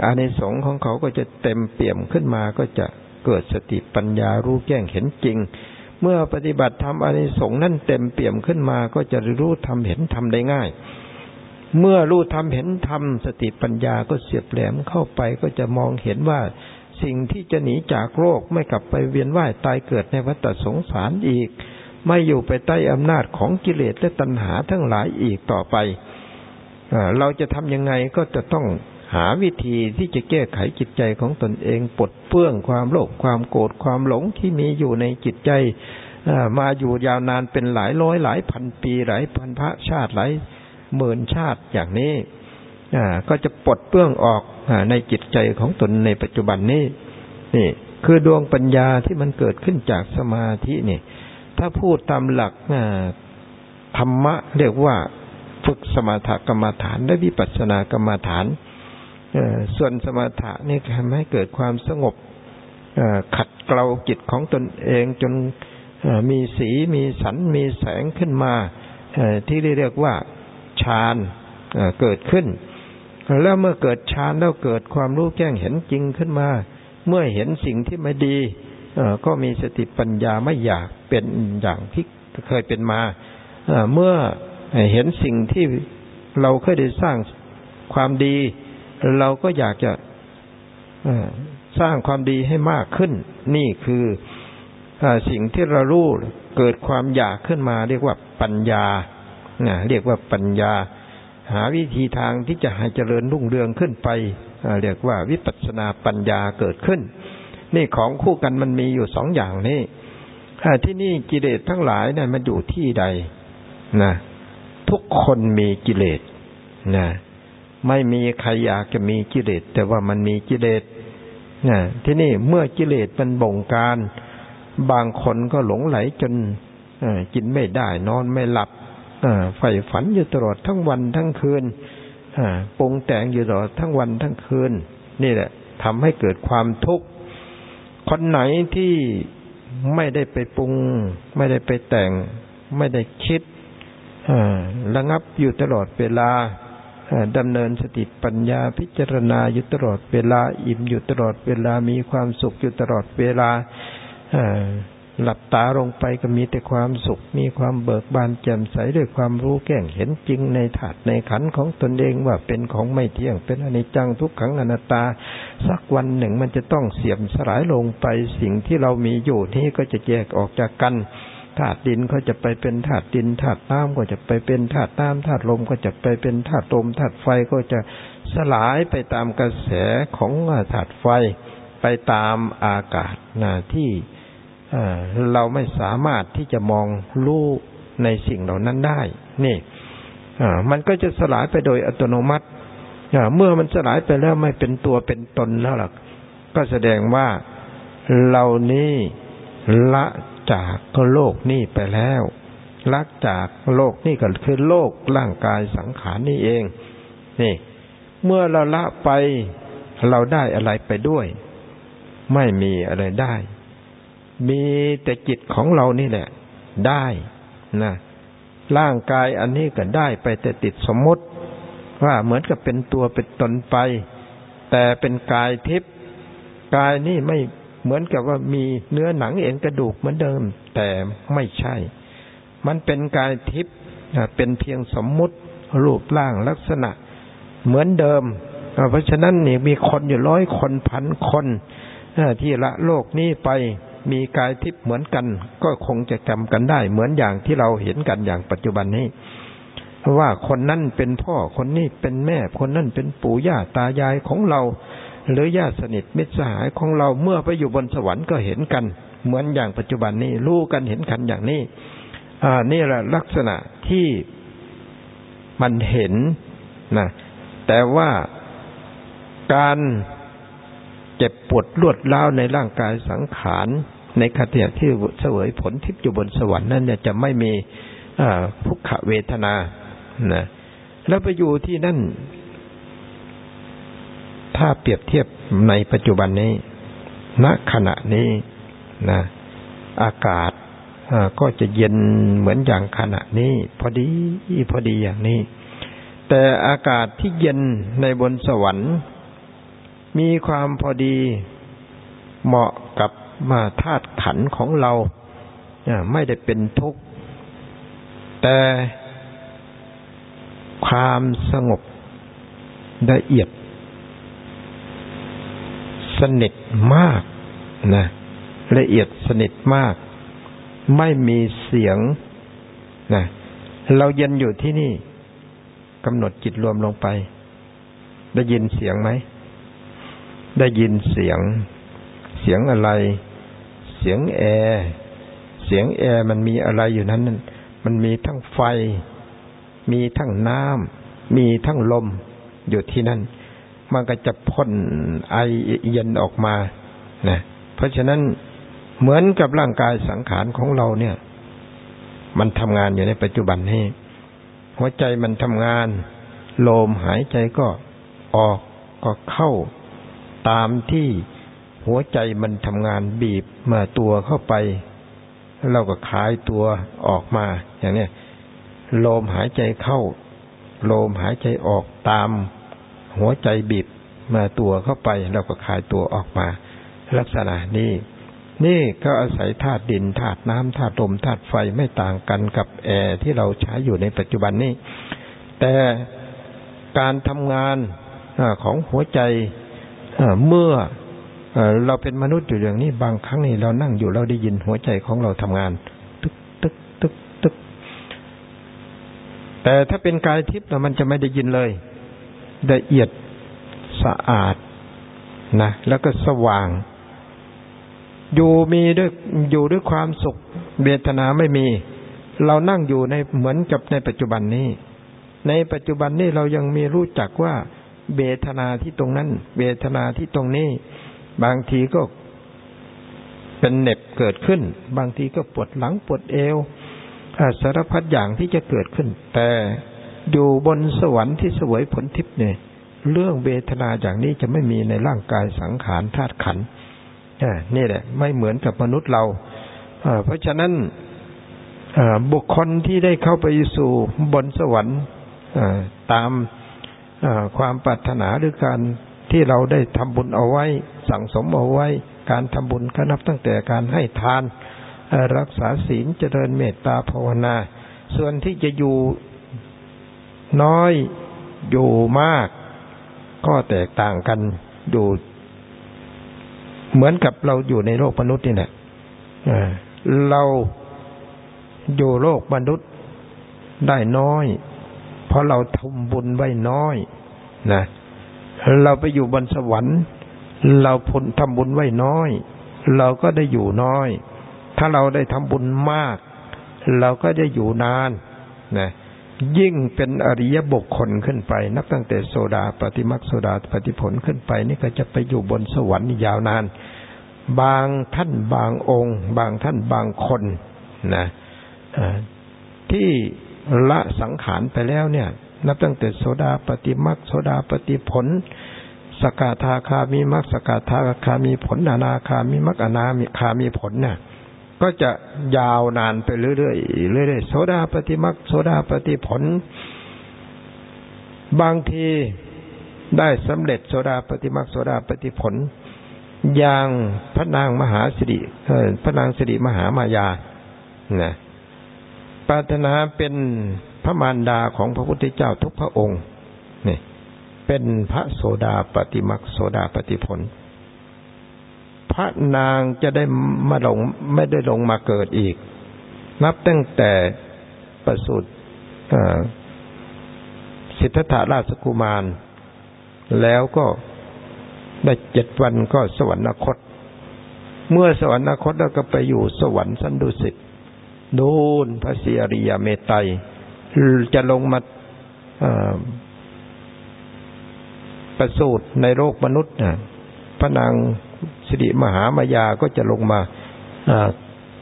อานิสงส์ของเขาก็จะเต็มเปี่ยมขึ้นมาก็จะเกิดสติปัญญารู้แจ้งเห็นจริง เมื่อปฏิบัติทำอานิสงส์นั่นเต็มเปี่ยมขึ้นมาก็จะรู้ทำเห็นทำได้ง่าย เมื่อรู้ทำเห็นทำสติปัญญาก็เสียบแหลมเข้าไปก็จะมองเห็นว่าสิ่งที่จะหนีจากโลกไม่กลับไปเวียนว่ายตายเกิดในวัฏสงสารอีก ไม่อยู่ไปใต้อำนาจของกิเลสและตัณหาทั้งหลายอีกต่อไป เราจะทำยังไงก็จะต้องหาวิธีที่จะแก้ไขจิตใจของตนเองปลดเปื้องความโลภความโกรธความหลงที่มีอยู่ในจิตใจมาอยู่ยาวนานเป็นหลายร้อยหลายพันปีหลายพันพระชาติหลาย หมื่นชาติอย่างนี้ก็จะปลดเปื้องออกในจิตใจของตนในปัจจุบันนี้ นี่ คือดวงปัญญาที่มันเกิดขึ้นจากสมาธินี่ ถ้าพูดตามหลักธรรมะเรียกว่าฝึกสมถกรรมฐานและวิปัสสนากรรมฐานส่วนสมถะนี่ทำให้เกิดความสงบขัดเกลาจิตของตนเองจนมีสีมีสันมีแสงขึ้นมาที่เรียกว่า ฌานเกิดขึ้น แล้วเมื่อเกิดฌานแล้วเกิดความรู้แจ้งเห็นจริงขึ้นมา เมื่อเห็นสิ่งที่ไม่ดีก็มีสติปัญญาไม่อยากเป็นอย่างที่เคยเป็นมาเมื่อเห็นสิ่งที่เราเคยได้สร้างความดี เราก็อยากจะสร้างความดีให้มากขึ้น นี่คือสิ่งที่เรารู้เกิดความอยากขึ้นมาเรียกว่าปัญญา นะเรียกว่าปัญญา หาวิธีทางที่จะให้เจริญรุ่งเรืองขึ้นไป เรียกว่าวิปัสสนาปัญญาเกิดขึ้น นี่ของคู่กันมันมีอยู่สองอย่างนี่ที่นี่กิเลสทั้งหลายเนี่ยมันอยู่ที่ใดนะทุกคนมีกิเลสนะไม่มีใครอยากจะมีกิเลสแต่ว่ามันมีกิเลสนะที่นี่เมื่อกิเลสมันบงการ บางคนก็หลงไหลจนกินไม่ได้ นอนไม่หลับ ใฝ่ฝันอยู่ตลอดทั้งวันทั้งคืนปรุงแต่งอยู่ตลอดทั้งวันทั้งคืน นี่แหละทำให้เกิดความทุกข์ คนไหนที่ไม่ได้ไปปรุง ไม่ได้ไปแต่ง ไม่ได้คิดระงับอยู่ตลอดเวลาดำเนินสติปัญญาพิจารณาอยู่ตลอดเวลา อิ่มอยู่ตลอดเวลามีความสุขอยู่ตลอดเวลา หลับตาลงไปก็มีแต่ความสุข มีความเบิกบานแจ่มใสด้วยความรู้แก่งเห็นจริงในถาดในขันของตนเองว่าเป็นของไม่เที่ยง เป็นอนิจจังทุกขังอนัตตา สักวันหนึ่งมันจะต้องเสื่อมสลายลงไปสิ่งที่เรามีอยู่นี้ก็จะแยกออกจากกันธาตุดินก็จะไปเป็นธาตุดินธาตุน้ำก็จะไปเป็นธาตุน้ำธาตุลมก็จะไปเป็นธาตุลมธาตุไฟก็จะสลายไปตามกระแสของธาตุไฟไปตามอากาศนะที่ เราไม่สามารถที่จะมองรู้ในสิ่งเหล่านั้นได้ นี่มันก็จะสลายไปโดยอัตโนมัติเมื่อมันสลายไปแล้วไม่เป็นตัวเป็นตนแล้วล่ะก็แสดงว่าเรานี้ละจากโลกนี่ไปแล้วลักจากโลกนี่ก็คือโลกร่างกายสังขารนี่เอง นี่ เมื่อเราละไป เราได้อะไรไปด้วย ไม่มีอะไรได้ มีแต่จิตของเรานี่แหละ ได้นะร่างกายอันนี้ก็ได้ไปแต่ติดสมมติ ว่าเหมือนกับเป็นตัวเป็นตนไป แต่เป็นกายทิพย์กายนี่ไม่เหมือนกับว่ามีเนื้อหนังเอ็นกระดูกเหมือนเดิม แต่ไม่ใช่ มันเป็นกายทิพย์เป็นเพียงสมมุติรูปร่างลักษณะ เหมือนเดิม เพราะฉะนั้นนี่มีคนอยู่ร้อยคนพันคนที่ละโลกนี้ไป มีกายทิพย์เหมือนกัน ก็คงจะจำกันได้ เหมือนอย่างที่เราเห็นกันอย่างปัจจุบันนี้ว่าคนนั้นเป็นพ่อคนนี้เป็นแม่ คนนั้นเป็นปู่ย่าตายายของเรา หรือญาติสนิทมิตรสหายของเราเมื่อไปอยู่บนสวรรค์ก็เห็นกัน เหมือนอย่างปัจจุบันนี้รู้กันเห็นกันอย่างนี้ อ่า นี่แหละลักษณะที่มันเห็นนะแต่ว่าการ เจ็บปวดรวดร้าวในร่างกายสังขาร ในขณะที่เสวยผลทิพย์อยู่บนสวรรค์นั้นเนี่ยจะไม่มีทุกขเวทนานะแล้วไปอยู่ที่นั่น ถ้าเปรียบเทียบในปัจจุบันนี้ ณขณะนี้นะอากาศก็จะเย็นเหมือนอย่างขณะนี้ พอดีพอดีอย่างนี้ แต่อากาศที่เย็นในบนสวรรค์ มีความพอดีเหมาะกับมาธาตุขันของเราไม่ได้เป็นทุกข์ แต่ความสงบละเอียด สนิทมากนะละเอียดสนิทมาก ไม่มีเสียงนะเราเย็นอยู่ที่นี่กำหนดจิตรวมลงไป ได้ยินเสียงไหม ได้ยินเสียง เสียงอะไร เสียงแอร์เสียงแอร์มันมีอะไรอยู่นั้น มันมีทั้งไฟ มีทั้งน้ำมีทั้งลมอยู่ที่นั่น มันก็จะพ่นไอเย็นออกมานะเพราะฉะนั้นเหมือนกับร่างกายสังขารของเราเนี่ย มันทำงานอยู่ในปัจจุบันนี้หัวใจมันทำงาน ลมหายใจก็ออกก็เข้า ตามที่หัวใจมันทำงานบีบมาตัวเข้าไป เราก็คลายตัวออกมา อย่างนี้ลมหายใจเข้า ลมหายใจออกตาม หัวใจบีบมาตัวเข้าไป เราก็คลายตัวออกมา ลักษณะนี้นี่ก็อาศัยธาตุดินธาตุน้ำธาตุลมธาตุไฟไม่ต่างกันกับแอร์ที่เราใช้อยู่ในปัจจุบันนี้ แต่การทำงานของหัวใจ เมื่อเราเป็นมนุษย์อยู่อย่างนี้บางครั้งนี่เรานั่งอยู่เราได้ยินหัวใจของเราทำงาน ตึกตึกตึกตึกแต่ถ้าเป็นกายทิพย์เรามันจะไม่ได้ยินเลยละเอียดสะอาดนะแล้วก็สว่าง อยู่มีด้วยอยู่ด้วยความสุขเวทนาไม่มี เรานั่งอยู่ในเหมือนกับในปัจจุบันนี้ ในปัจจุบันนี้เรายังมีรู้จักว่า เวทนาที่ตรงนั้น เวทนาที่ตรงนี้ บางทีก็เป็นเน็บเกิดขึ้น บางทีก็ปวดหลังปวดเอวสารพัดอย่างที่จะเกิดขึ้น แต่อยู่บนสวรรค์ที่สวยผลทิพย์เนี่ย เรื่องเวทนาอย่างนี้จะไม่มีในร่างกายสังขารธาตุขันนี่แหละ ไม่เหมือนกับมนุษย์เราเพราะฉะนั้นบุคคลที่ได้เข้าไปสู่บนสวรรค์ตาม ความปรารถนาหรือการที่เราได้ทำบุญเอาไว้ สั่งสมเอาไว้ การทำบุญก็นับตั้งแต่การให้ทาน รักษาศีลเจริญเมตตาภาวนา ส่วนที่จะอยู่น้อยอยู่มาก ก็แตกต่างกันอยู่ เหมือนกับเราอยู่ในโลกมนุษย์นี่แหละเราอยู่โลกมนุษย์ได้น้อย เพราะเราทำบุญไว้น้อยนะเราไปอยู่บนสวรรค์ เราพลทำบุญไว้น้อย เราก็ได้อยู่น้อย ถ้าเราได้ทำบุญมาก เราก็จะอยู่นานนะยิ่งเป็นอริยบุคคลขึ้นไป นับตั้งแต่โซดาปฏิมักโซดาปฏิผลขึ้นไป นี่ก็จะไปอยู่บนสวรรค์ยาวนาน บางท่านบางองค์ บางท่านบางคนนะที่ ละสังขารไปแล้วเนี่ย นับตั้งแต่โสดาปฏิมักโสดาปฏิผล สกาธาคามีมักสกาธาคามีผลอนาคามีมักอนามีคามีผลเนี่ยก็จะยาวนานไปเรื่อยๆเรื่อยๆโสดาปฏิมักโสดาปฏิผล บางทีได้สำเร็จโสดาปฏิมักโสดาปฏิผล อย่างพระนางมหาสิริพระนางสิริมหามายานะ ปรารถนาเป็นพระมารดาของพระพุทธเจ้าทุกพระองค์นี่เป็นพระโสดาปฏิมักโสดาปฏิผล พระนางจะได้มาลงไม่ได้ลงมาเกิดอีก นับตั้งแต่ประสูติสิทธัตถราชกุมาร แล้วก็ได้เจ็ดวันก็สวรรคต เมื่อสวรรคตแล้วก็ไปอยู่สวรรค์สันดุสิต ดูนพระเสียริยเมตไตรจะลงมาประสูตรในโลกมนุษย์นะพระนางสิริมหามายาก็จะลงมา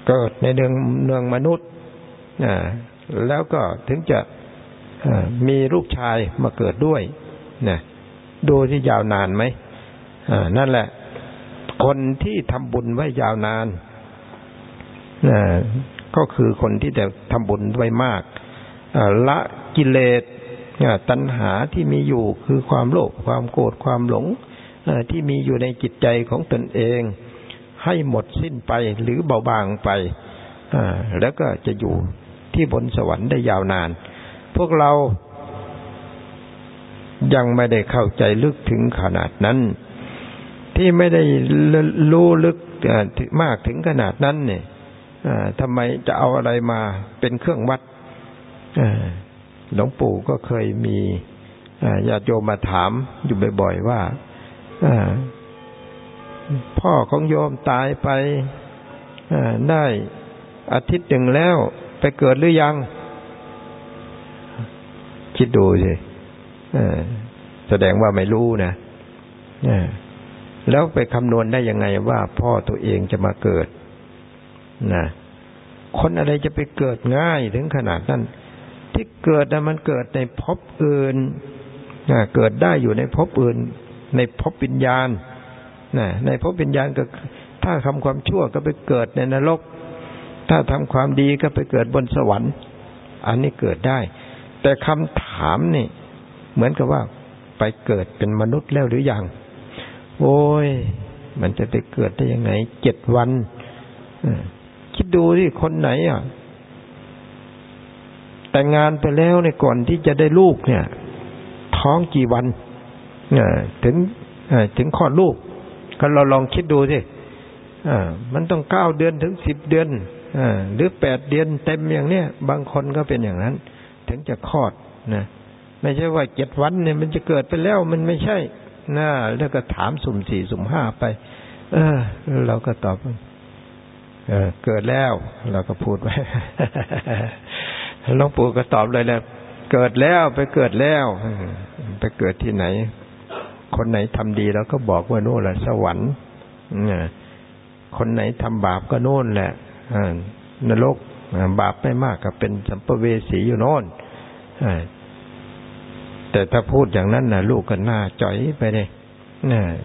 เกิดในเนืองเนืองมนุษย์แล้วก็ถึงจะมีลูกชายมาเกิดด้วยนะดูที่ยาวนานไหมนั่นแหละ คนที่ทำบุญไว้ยาวนาน ก็คือคนที่แต่ทำบุญไว้มากละกิเลสตัณหาที่มีอยู่คือความโลภความโกรธความหลงที่มีอยู่ในจิตใจของตนเอง ให้หมดสิ้นไปหรือเบาบางไปแล้วก็จะอยู่ที่บนสวรรค์ได้ยาวนาน พวกเรายังไม่ได้เข้าใจลึกถึงขนาดนั้น ที่ไม่ได้รู้ลึกมากถึงขนาดนั้นเนี่ย ทำไมจะเอาอะไรมาเป็นเครื่องวัดหลวงปู่ก็เคยมีญาติโยมมาถามอยู่บ่อยๆว่าพ่อของโยมตายไปได้อาทิตย์หนึ่งแล้วไปเกิดหรือยัง คิดดูสิแสดงว่าไม่รู้นะแล้วไปคำนวณได้ยังไงว่าพ่อตัวเองจะมาเกิด นะคนอะไรจะไปเกิดง่ายถึงขนาดนั้น ที่เกิดนะมันเกิดในภพอื่นเกิดได้อยู่ในภพอื่น ในภพปิญญาณนะในภพปิญญาณก็ถ้าทำความชั่วก็ไปเกิดในนรก ถ้าทำความดีก็ไปเกิดบนสวรรค์ อันนี้เกิดได้ แต่คำถามนี่ เหมือนกับว่าไปเกิดเป็นมนุษย์แล้วหรือยัง โอ้ย มันจะไปเกิดได้ยังไงเจ็ดวัน คิดดูที่คนไหนอะ แต่งงานไปแล้วในก่อนที่จะได้ลูกเนี่ย ท้องกี่วันเนี่ยถึงถึงคลอดลูก ก็เราลองคิดดูสิมันต้องเก้าเดือนถึงสิบเดือนอหรือแปดเดือนเต็มอย่างเนี้ยบางคนก็เป็นอย่างนั้น ถึงจะคลอดนะไม่ใช่ว่าเจ็ดวันเนี่ยมันจะเกิดไปแล้วมันไม่ใช่นะแล้วก็ถามสุ่มสี่สุ่มห้าไป เออ เราก็ตอบ เออเกิดแล้ว เราก็พูดไปหลวงปู่ก็ตอบเลยแล้วเกิดแล้วไปเกิดแล้ว ไปเกิดที่ไหน คนไหนทำดีเราก็บอกว่าโน่นแหละสวรรค์คนไหนทำบาปก็โน่นแหละนรกบาปไม่มากก็เป็นสัมภเวสีอยู่โน่นแต่ถ้าพูดอย่างนั้นนะลูกก็น่าจ่อยไปเลย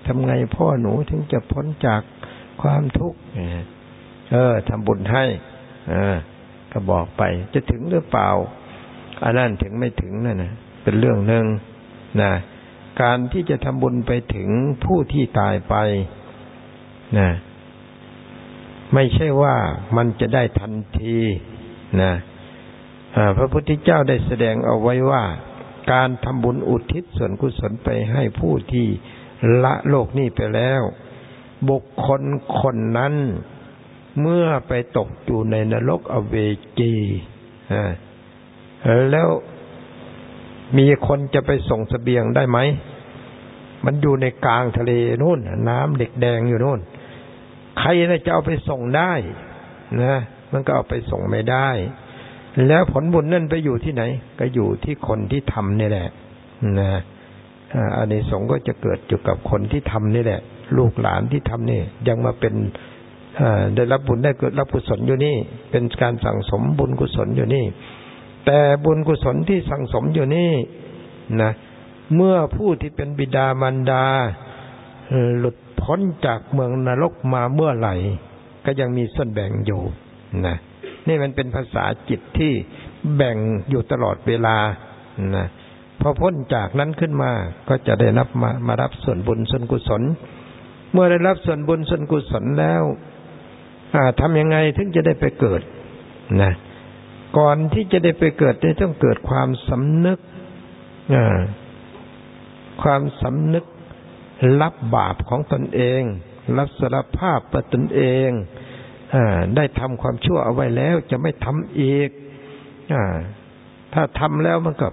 ทำไงพ่อหนูถึงจะพ้นจากความทุกข์ เออทำบุญให้อก็บอกไป จะถึงหรือเปล่าอันนั้นถึงไม่ถึงนั่นนะเป็นเรื่องหนึ่งนะการที่จะทำบุญไปถึงผู้ที่ตายไปนะไม่ใช่ว่ามันจะได้ทันทีนะพระพุทธเจ้าได้แสดงเอาไว้ว่า การทำบุญอุทิศส่วนกุศลไปให้ผู้ที่ละโลกนี้ไปแล้ว บุคคลคนนั้น เมื่อไปตกอยู่ในนรกอเวจีแล้วมีคนจะไปส่งสเสบียงได้ไหม มันอยู่ในกลางทะเลนู่น น้ำเด็กแดงอยู่นู่น ใครจะเอาไปส่งได้นะ มันก็เอาไปส่งไม่ได้ แล้วผลบุญนั่นไปอยู่ที่ไหน ก็อยู่ที่คนที่ทำนี่แหละนะอันนี้สงก็จะเกิดอยู่กับคนที่ทำนี่แหละ ลูกหลานที่ทำนี่ยังมาเป็น ได้รับบุญได้เกิดรับกุศลอยู่นี่ เป็นการสั่งสมบุญกุศลอยู่นี่ แต่บุญกุศลที่สั่งสมอยู่นี่นะ เมื่อผู้ที่เป็นบิดามารดา หลุดพ้นจากเมืองนรกมาเมื่อไหร่ ก็ยังมีส่วนแบ่งอยู่นะนี่มันเป็นภาษาจิตที่แบ่งอยู่ตลอดเวลานะพอพ้นจากนั้นขึ้นมาก็จะได้รับมามารับส่วนบุญส่วนกุศล เมื่อได้รับส่วนบุญส่วนกุศลแล้ว ทำยังไงถึงจะได้ไปเกิดนะก่อนที่จะได้ไปเกิดต้องเกิดความสำนึกความสำนึกรับบาปของตนเอง รับสารภาพประตนเองอได้ทำความชั่วเอาไว้แล้วจะไม่ทำอีกอถ้าทำแล้วมันก็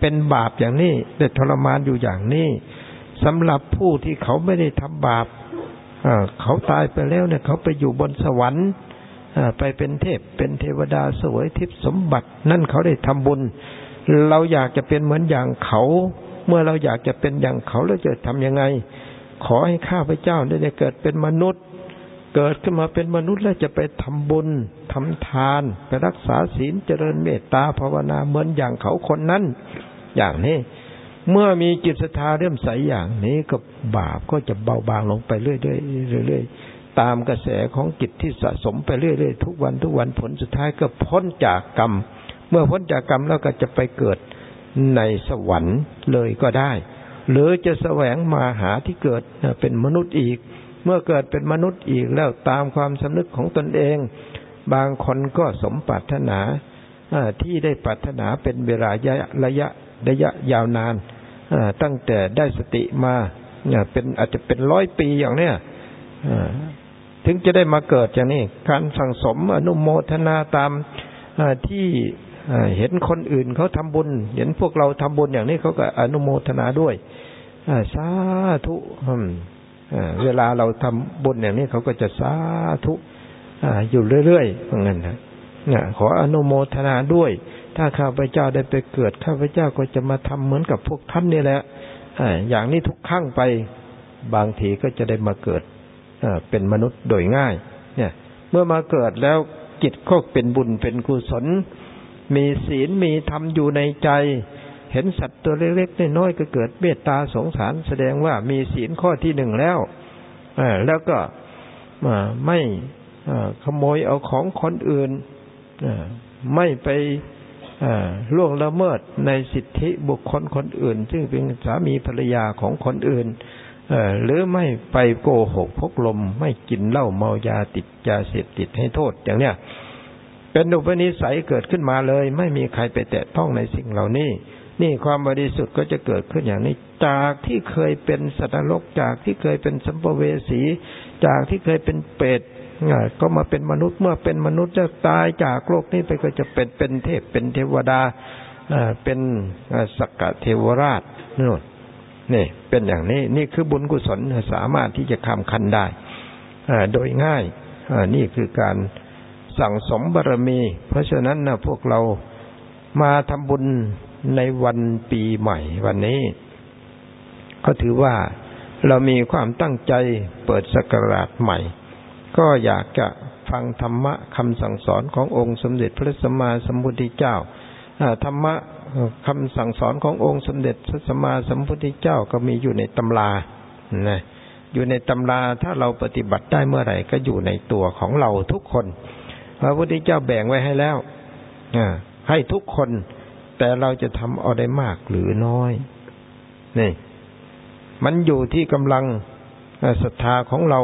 เป็นบาปอย่างนี้ได้ทรมานอยู่อย่างนี้สำหรับผู้ที่เขาไม่ได้ทำบาป เขาตายไปแล้วเนี่ย เขาไปอยู่บนสวรรค์ไปเป็นเทพเป็นเทวดาสวยทิพย์สมบัติ นั่นเขาได้ทำบุญ เราอยากจะเป็นเหมือนอย่างเขา เมื่อเราอยากจะเป็นอย่างเขาเราจะทำยังไง ขอให้ข้าพเจ้าได้เกิดเป็นมนุษย์ เกิดขึ้นมาเป็นมนุษย์แล้วจะไปทำบุญทำทาน ไปรักษาศีลเจริญเมตตาภาวนาเหมือนอย่างเขาคนนั้น อย่างนี้ เมื่อมีจิตศรัทธาเริ่มใสอย่างนี้ก็บาปก็จะเบาบางลงไปเรื่อยๆเรื่อยๆตามกระแสของจิตที่สะสมไปเรื่อยๆทุกวันทุกวันผลสุดท้ายก็พ้นจากกรรม เมื่อพ้นจากกรรมแล้วก็จะไปเกิดในสวรรค์เลยก็ได้ หรือจะแสวงมาหาที่เกิดเป็นมนุษย์อีก เมื่อเกิดเป็นมนุษย์อีกแล้วตามความสำนึกของตนเอง บางคนก็สมปรารถนาที่ได้ปรารถนาเป็นเวลาระยะ ระยะยะยาวนานตั้งแต่ได้สติมาเป็นอาจจะเป็นร้อยปีอย่างเนี้ยถึงจะได้มาเกิดอย่างนี้การสั่งสมอนุโมทนาตามที่เห็นคนอื่นเขาทำบุญ เห็นพวกเราทำบุญอย่างนี้เขาก็อนุโมทนาด้วยสาธุเวลาเราทำบุญอย่างนี้เขาก็จะสาธุอยู่เรื่อยๆเหมือนกันนะขออนุโมทนาด้วย ถ้าข้าพเจ้าได้ไปเกิดข้าพเจ้าก็จะมาทำเหมือนกับพวกท่านนี่แหละอย่างนี้ทุกครั้งไปบางทีก็จะได้มาเกิดเป็นมนุษย์โดยง่าย เนี่ย เมื่อมาเกิดแล้วจิตก็เป็นบุญเป็นกุศล มีศีลมีธรรมอยู่ในใจ เห็นสัตว์ตัวเล็กๆน้อยๆก็เกิดเมตตาสงสารแสดงว่ามีศีลข้อที่หนึ่งแล้วแล้วก็ไม่ขโมยเอาของคนอื่นไม่ไป ล่วงละเมิดในสิทธิบุคคลคนอื่น ซึ่งเป็นสามีภรรยาของคนอื่นหรือไม่ไปโกหกพกลมไม่กินเหล้าเมายาติดยาเสพติดให้โทษอย่างเนี้ยเป็นอุปนิสัยเกิดขึ้นมาเลย ไม่มีใครไปแตะต้องในสิ่งเหล่านี้ นี่ความบริสุทธิ์ก็จะเกิดขึ้นอย่างนี้ จากที่เคยเป็นสัตว์โลกจากที่เคยเป็นสัมภเวสี จากที่เคยเป็นเปรต ก็มาเป็นมนุษย์เมื่อเป็นมนุษย์จะตายจากโลกนี้ไปก็จะเป็นเป็นเทพเป็นเทวดาเป็นสักกะเทวราชนู่นนี่ เป็นอย่างนี้ นี่คือบุญกุศลสามารถที่จะคำคันได้โดยง่ายนี่คือการสั่งสมบารมี เพราะฉะนั้นนะพวกเรามาทำบุญในวันปีใหม่วันนี้ ก็ถือว่าเรามีความตั้งใจเปิดสกราชใหม่ ก็อยากจะฟังธรรมะคำสั่งสอนขององค์สมเด็จพระสัมมาสัมพุทธเจ้าธรรมะคำสั่งสอนขององค์สมเด็จพระสัมมาสัมพุทธเจ้าก็มีอยู่ในตำรานะอยู่ในตำราถ้าเราปฏิบัติได้เมื่อไหร่ก็อยู่ในตัวของเราทุกคน พระพุทธเจ้าแบ่งไว้ให้แล้วให้ทุกคน แต่เราจะทำเอาได้มากหรือน้อย นี่ มันอยู่ที่กำลังศรัทธาของเรา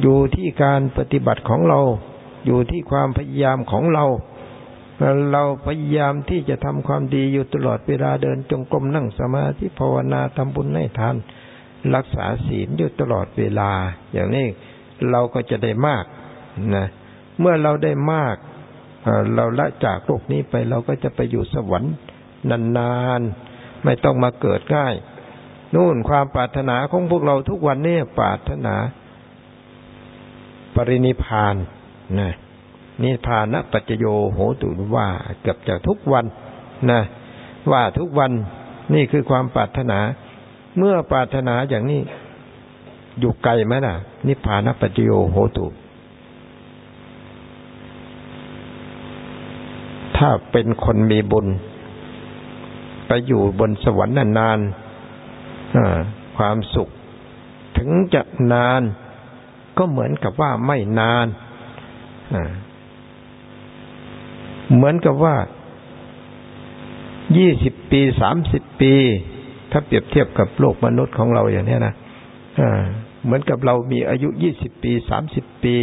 อยู่ที่การปฏิบัติของเรา อยู่ที่ความพยายามของเรา เราพยายามที่จะทำความดีอยู่ตลอดเวลาเดินจงกรมนั่งสมาธิภาวนาทำบุญให้ทานรักษาศีลอยู่ตลอดเวลา อย่างนี้เราก็จะได้มากนะเมื่อเราได้มากเราละจากโลกนี้ไปเราก็จะไปอยู่สวรรค์นานๆไม่ต้องมาเกิดง่าย นู่นความปรารถนาของพวกเราทุกวันนี้ปรารถนา รินิพานนะนิพานะปัจโยโหตุว่าเกือบจะทุกวันนะว่าทุกวันนี่คือความปรารถนา เมื่อปรารถนาอย่างนี้ อยู่ไกลไหมล่ะ นิพพานะปัจโยโหตุ ถ้าเป็นคนมีบุญ ไปอยู่บนสวรรค์นานๆความสุข ถึงจะนาน ก็เหมือนกับว่าไม่นาน เหมือนกับว่ายี่สิบปีสามสิบปี ถ้าเปรียบเทียบกับโลกมนุษย์ของเราอย่างนี้นะเหมือนกับเรามีอายุยี่สิบปีสามสิบปี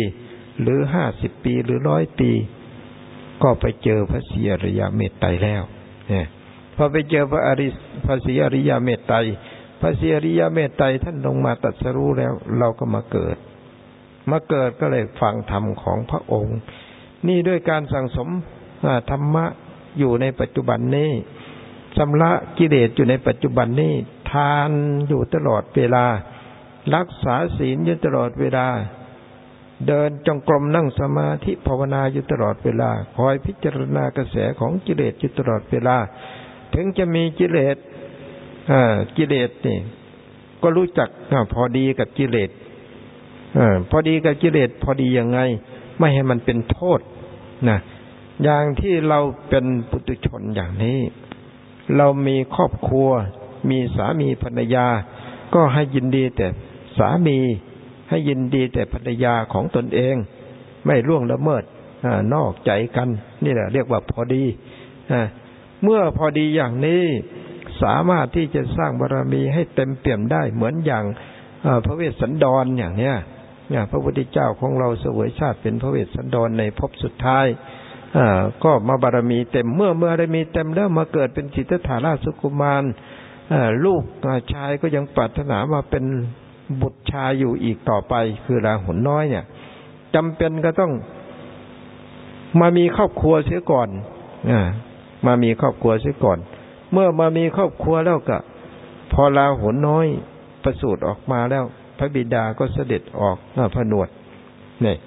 หรือห้าสิบปีหรือร้อยปี ก็ไปเจอพระศรีอริยเมตไตรแล้ว เนี่ยพอไปเจอพระอริพระศรีอริยเมตไตรพระศรีอริยเมตไตรท่านลงมาตัดสรู้แล้ว เราก็มาเกิด มาเกิดก็เลยฟังธรรมของพระองค์ นี่ด้วยการสั่งสมธรรมะอยู่ในปัจจุบันนี้ชำระกิเลสอยู่ในปัจจุบันนี้ ทานอยู่ตลอดเวลา รักษาศีลอยู่ตลอดเวลา เดินจงกรมนั่งสมาธิภาวนาอยู่ตลอดเวลา คอยพิจารณากระแสของกิเลสอยู่ตลอดเวลา ถึงจะมีกิเลสกิเลสนี่ ก็รู้จักพอดีกับกิเลส อพอดีกับกิเลสพอดียังไง ไม่ให้มันเป็นโทษนะอย่างที่เราเป็นปุถุชนอย่างนี้ เรามีครอบครัว มีสามีภรรยา ก็ให้ยินดีแต่สามี ให้ยินดีแต่ภรรยาของตนเอง ไม่ล่วงละเมิดอนอกใจกัน นี่แหละเรียกว่าพอดีเมื่อพอดีอย่างนี้สามารถที่จะสร้างบารรมีให้เต็มเปี่ยมได้เหมือนอย่างพระเวสสันดรอย่างเนี้ย พระพุทธเจ้าของเราเสวยชาติเป็นพระเวสสันดรในภพสุดท้ายก็มาบารมีเต็มเมื่อเมื่อบารมีเต็มแล้วมาเกิดเป็นจิตถาราชกุมารลูกชายก็ยังปรารถนามาเป็นบุตรชายอยู่อีกต่อไป คือราหุนน้อยเนี่ยจำเป็นก็ต้องมามีครอบครัวเสียก่อนอมามีครอบครัวเสียก่อน เมื่อมามีครอบครัวแล้วก็ พอลาหุนน้อยประสูติออกมาแล้ว พระบิดาก็เสด็จออกผนวดเนี่ย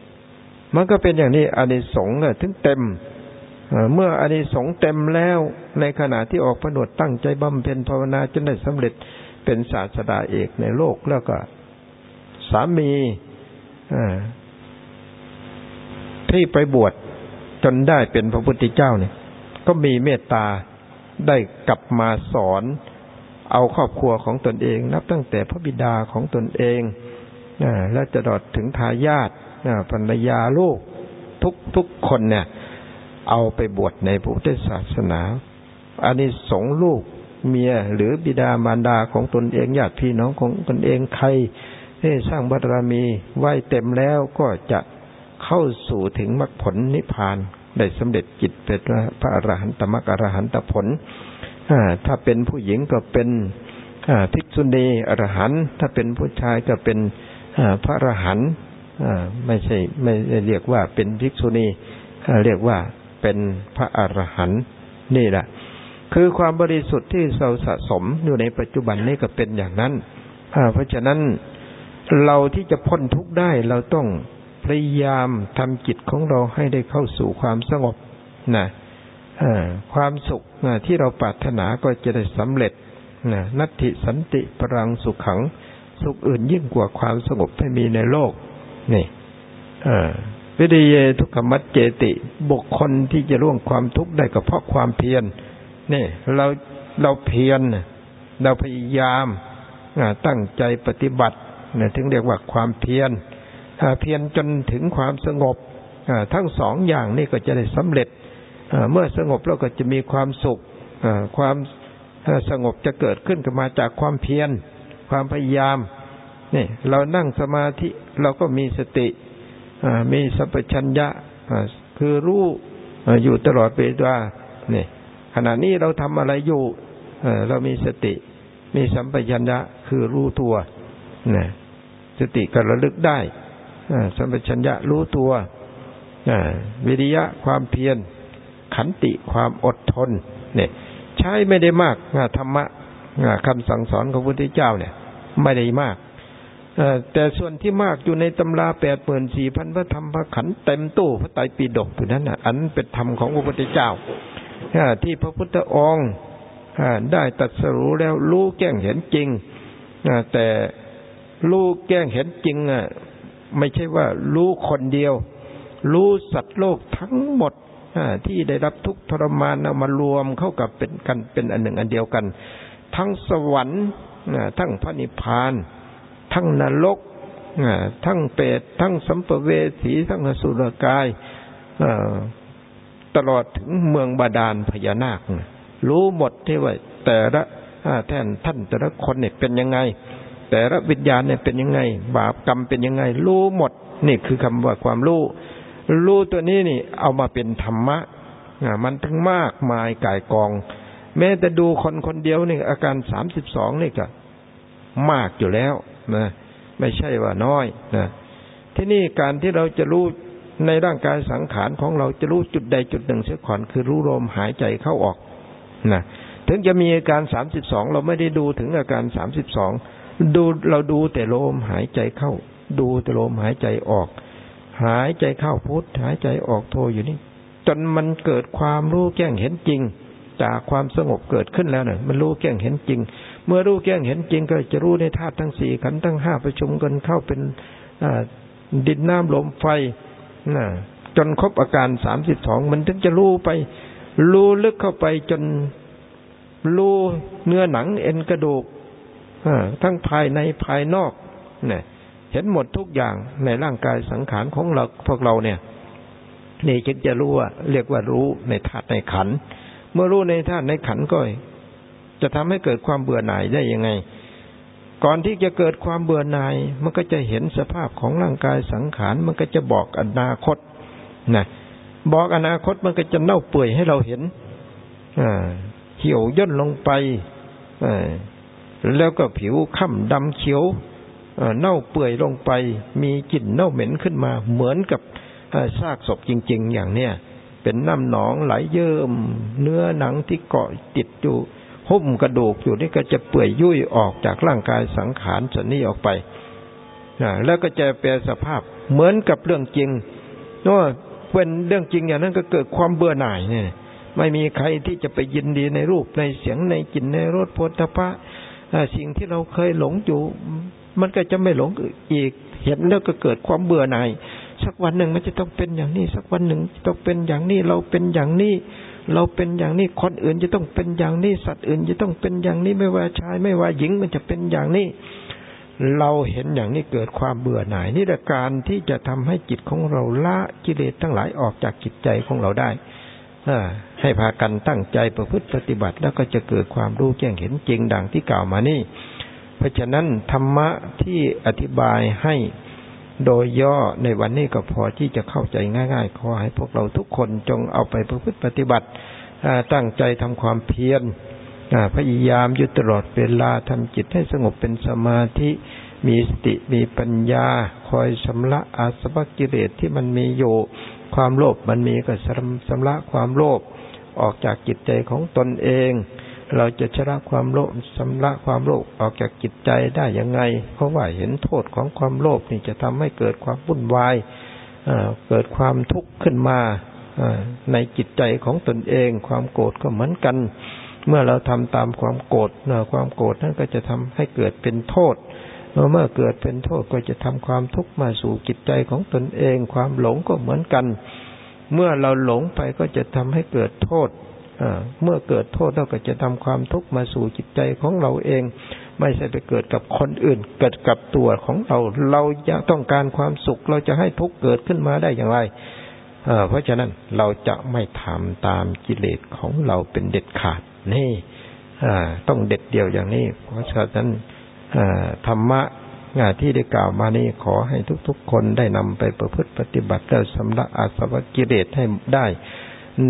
มันก็เป็นอย่างนี้อานิสงส์ถึงเต็มเมื่ออานิสงส์เต็มแล้วในขณะที่ออกผนวดตั้งใจบำเพ็ญภาวนาจนได้สำเร็จเป็นศาสดาเอกในโลกแล้วก็ สามีที่ไปบวชจนได้เป็นพระพุทธเจ้าเนี่ย ก็มีเมตตาได้กลับมาสอน เอาครอบครัวของตนเอง นับตั้งแต่พระบิดาของตนเองและจะดอดถึงทายาทภรรยาลูกทุกทุกคนเนี่ย เอาไปบวชในพุทธศาสนาอันนี้สงลูกเมียหรือบิดามารดาของตนเองญาติพี่น้องของตนเองใครที่สร้างบารมีไหวเต็มแล้วก็จะเข้าสู่ถึงมรรคผลนิพพานได้สำเร็จจิตเป็นพระอรหันตมรรคอรหันตผล ถ้าเป็นผู้หญิงก็เป็นภิกษุณีอรหันต์ถ้าเป็นผู้ชายก็เป็นพระอรหันต์ไม่ใช่ ไม่เรียกว่าเป็นภิกษุณีเรียกว่าเป็นพระอรหันต์นี่แหละคือความบริสุทธิ์ที่เราสะสมอยู่ในปัจจุบันนี้ก็เป็นอย่างนั้นเพราะฉะนั้นเราที่จะพ้นทุกข์ได้เราต้องพยายามทำจิตของเราให้ได้เข้าสู่ความสงบนะ ความสุขที่เราปรารถนาก็จะได้สำเร็จนัตติสันติปรังสุขขัง สุขอื่นยิ่งกว่าความสงบไม่มีในโลก นี่วิริยทุกขมัจเจติ บุคคลที่จะร่วงความทุกข์ได้ก็เพราะความเพียรนี่เราเราเพียรเราพยายามตั้งใจปฏิบัติถึงเรียกว่าความเพียรเพียรจนถึงความสงบทั้งสองอย่างนี่ก็จะได้สำเร็จ เมื่อสงบแล้วก็จะมีความสุขความสงบจะเกิดขึ้นก็มาจากความเพียร ความพยายามนี่เรานั่งสมาธิเราก็มีสติมีสัพชัญญะคือรู้อยู่ตลอดเวลานี่ขณะนี้เราทำอะไรอยู่เรามีสติ มีสัมปชัญญะคือรู้ตัวนะสติก็ระลึกได้สัมปชัญญะรู้ตัววิริยะความเพียร ขันติความอดทน เนี่ย ใช้ไม่ได้มากธรรมะคำสั่งสอนของพระพุทธเจ้าเนี่ย ไม่ได้มากแต่ส่วนที่มากอยู่ในตำราแปดหมื่นสี่พันพระธรรมพระขันเต็มตู้พระไตรปิฎกอยู่นั้นอันเป็นธรรมของพระพุทธเจ้าที่พระพุทธองค์ได้ตัดสรู้แล้วรู้แก้งเห็นจริงแต่รู้แก้งเห็นจริงไม่ใช่ว่ารู้คนเดียว รู้สัตว์โลกทั้งหมด ที่ได้รับทุกทรมานเอามารวมเข้ากับเป็นกันเป็นอันหนึ่งอันเดียวกัน ทั้งสวรรค์ทั้งพระนิพพาน ทั้งนรกทั้งเปรตทั้งสัมปเวสีทั้งสุรกายตลอดถึงเมืองบาดาลพญานาค รู้หมดที่ว่าแต่ละแท่นท่านแต่ละคนเนี่ยเป็นยังไง แต่ละวิญญาณเนี่ยเป็นยังไง บาปกรรมเป็นยังไง รู้หมด นี่คือคำว่าความรู้ รู้ตัวนี้นี่ เอามาเป็นธรรมะมันทั้งมากมายกายกอง แม้แต่ดูคนคนเดียวนี่อาการสามสิบสองนี่ก็มากอยู่แล้วนะไม่ใช่ว่าน้อยนะที่นี่การที่เราจะรู้ในร่างกายสังขารของเราจะรู้จุดใดจุดหนึ่งเสียก่อนคือรู้ลมหายใจเข้าออกนะถึงจะมีอาการสามสิบสองเราไม่ได้ดูถึงอาการสามสิบสองดูเราดูแต่ลมหายใจเข้า ดูแต่ลมหายใจออก หายใจเข้าพุทหายใจออกโทอยู่นี่ จนมันเกิดความรู้แจ้งเห็นจริง จากความสงบเกิดขึ้นแล้วเนี่ยมันรู้แจ้งเห็นจริง เมื่อรู้แจ้งเห็นจริง ก็จะรู้ในธาตุทั้งสี่ขันธ์ทั้งห้าประชุมกันเข้าเป็นดินน้ำลมไฟนะจนครบอาการสามสิบสองมันถึงจะรู้ไป รู้ลึกเข้าไปจนรู้เนื้อหนังเอ็นกระดูกทั้งภายในภายนอกเนี่ย เห็นหมดทุกอย่างในร่างกายสังขารของเราพวกเราเนี่ยนี่จึงจะรู้ว่าเรียกว่ารู้ในธาตุในขัน เมื่อรู้ในธาตุในขันก็ จะทำให้เกิดความเบื่อหน่ายได้ยังไง ก่อนที่จะเกิดความเบื่อหน่าย มันก็จะเห็นสภาพของร่างกายสังขาร มันก็จะบอกอนาคตนะบอกอนาคตมันก็จะเน่าเปื่อยให้เราเห็นเหี่ยวย่นลงไปแล้วก็ผิวค่ำดำเขียว เน่าเปื่อยลงไป มีกลิ่นเน่าเหม็นขึ้นมา เหมือนกับซากศพจริง ๆ อย่างเนี้ยเป็นน้ำหนองไหลเยิ้มเนื้อหนังที่เกาะติดอยู่หุ้มกระดูกอยู่นี่ก็จะเปื่อยยุ่ยออกจากร่างกายสังขารส่วนนี้ออกไปแล้วก็จะแปลสภาพเหมือนกับเรื่องจริงว่าเป็นเรื่องจริงอย่างนั้นก็เกิดความเบื่อหน่ายเนี่ย ไม่มีใครที่จะไปยินดีในรูปในเสียงในกลิ่นในรสพุทธะสิ่งที่เราเคยหลงอยู่ มันก็จะไม่หลงอีก เห็นแล้วก็เกิดความเบื่อหน่ายสักวันหนึ่งมันจะต้องเป็นอย่างนี้ สักวันหนึ่งต้องเป็นอย่างนี้ เราเป็นอย่างนี้ เราเป็นอย่างนี้ คนอื่นจะต้องเป็นอย่างนี้ สัตว์อื่นจะต้องเป็นอย่างนี้ ไม่ว่าชาย ไม่ว่าหญิง มันจะเป็นอย่างนี้ เราเห็นอย่างนี้เกิดความเบื่อหน่าย นี่แหละการที่จะทำให้จิตของเราละกิเลสทั้งหลายออกจากจิตใจของเราได้ให้พากันตั้งใจประพฤติปฏิบัติแล้วก็จะเกิดความรู้แจ้งเห็นจริงดังที่กล่าวมานี่ เพราะฉะนั้นธรรมะที่อธิบายให้โดยย่อในวันนี้ก็พอที่จะเข้าใจง่ายๆ ขอให้พวกเราทุกคนจงเอาไปประพฤติปฏิบัติตั้งใจทำความเพียรพยายามอยู่ตลอดเวลาทำจิตให้สงบเป็นสมาธิมีสติมีปัญญา คอยชำระอาสวะกิเลสที่มันมีอยู่ ความโลภมันมีก็ชำระความโลภออกจากจิตใจของตนเอง เราจะชำระความโลภชำระความโลภออกจากจิตใจได้ยังไง เพราะว่าเห็นโทษของความโลภนี่จะทำให้เกิดความวุ่นวายเกิดความทุกข์ขึ้นมาในจิตใจของตนเอง ความโกรธก็เหมือนกัน เมื่อเราทำตามความโกรธความโกรธนั้นก็จะทำให้เกิดเป็นโทษเมื่อเกิดเป็นโทษก็จะทำความทุกข์มาสู่จิตใจของตนเอง ความหลงก็เหมือนกัน เมื่อเราหลงไปก็จะทำให้เกิดโทษ เมื่อเกิดโทษเราก็จะทำความทุกข์มาสู่จิตใจของเราเอง ไม่ใช่ไปเกิดกับคนอื่น เกิดกับตัวของเรา เราอยากต้องการความสุข เราจะให้ทุกข์เกิดขึ้นมาได้อย่างไรเพราะฉะนั้นเราจะไม่ทำตามกิเลสของเราเป็นเด็ดขาดนี่ต้องเด็ดเดียวอย่างนี้ เพราะฉะนั้นธรรมะงานที่ได้กล่าวมานี้ขอให้ทุกๆ คนได้นำไปประพฤติปฏิบัติแล้วสำระอาสวะกิเลสให้ได้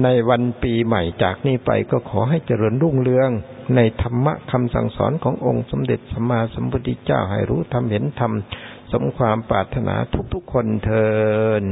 ในวันปีใหม่จากนี้ไปก็ขอให้เจริญรุ่งเรือง ในธรรมะคำสั่งสอนขององค์สมเด็จสัมมาสัมพุทธเจ้าให้รู้ทำเห็นทำสมความปรารถนาทุกๆคนเทิน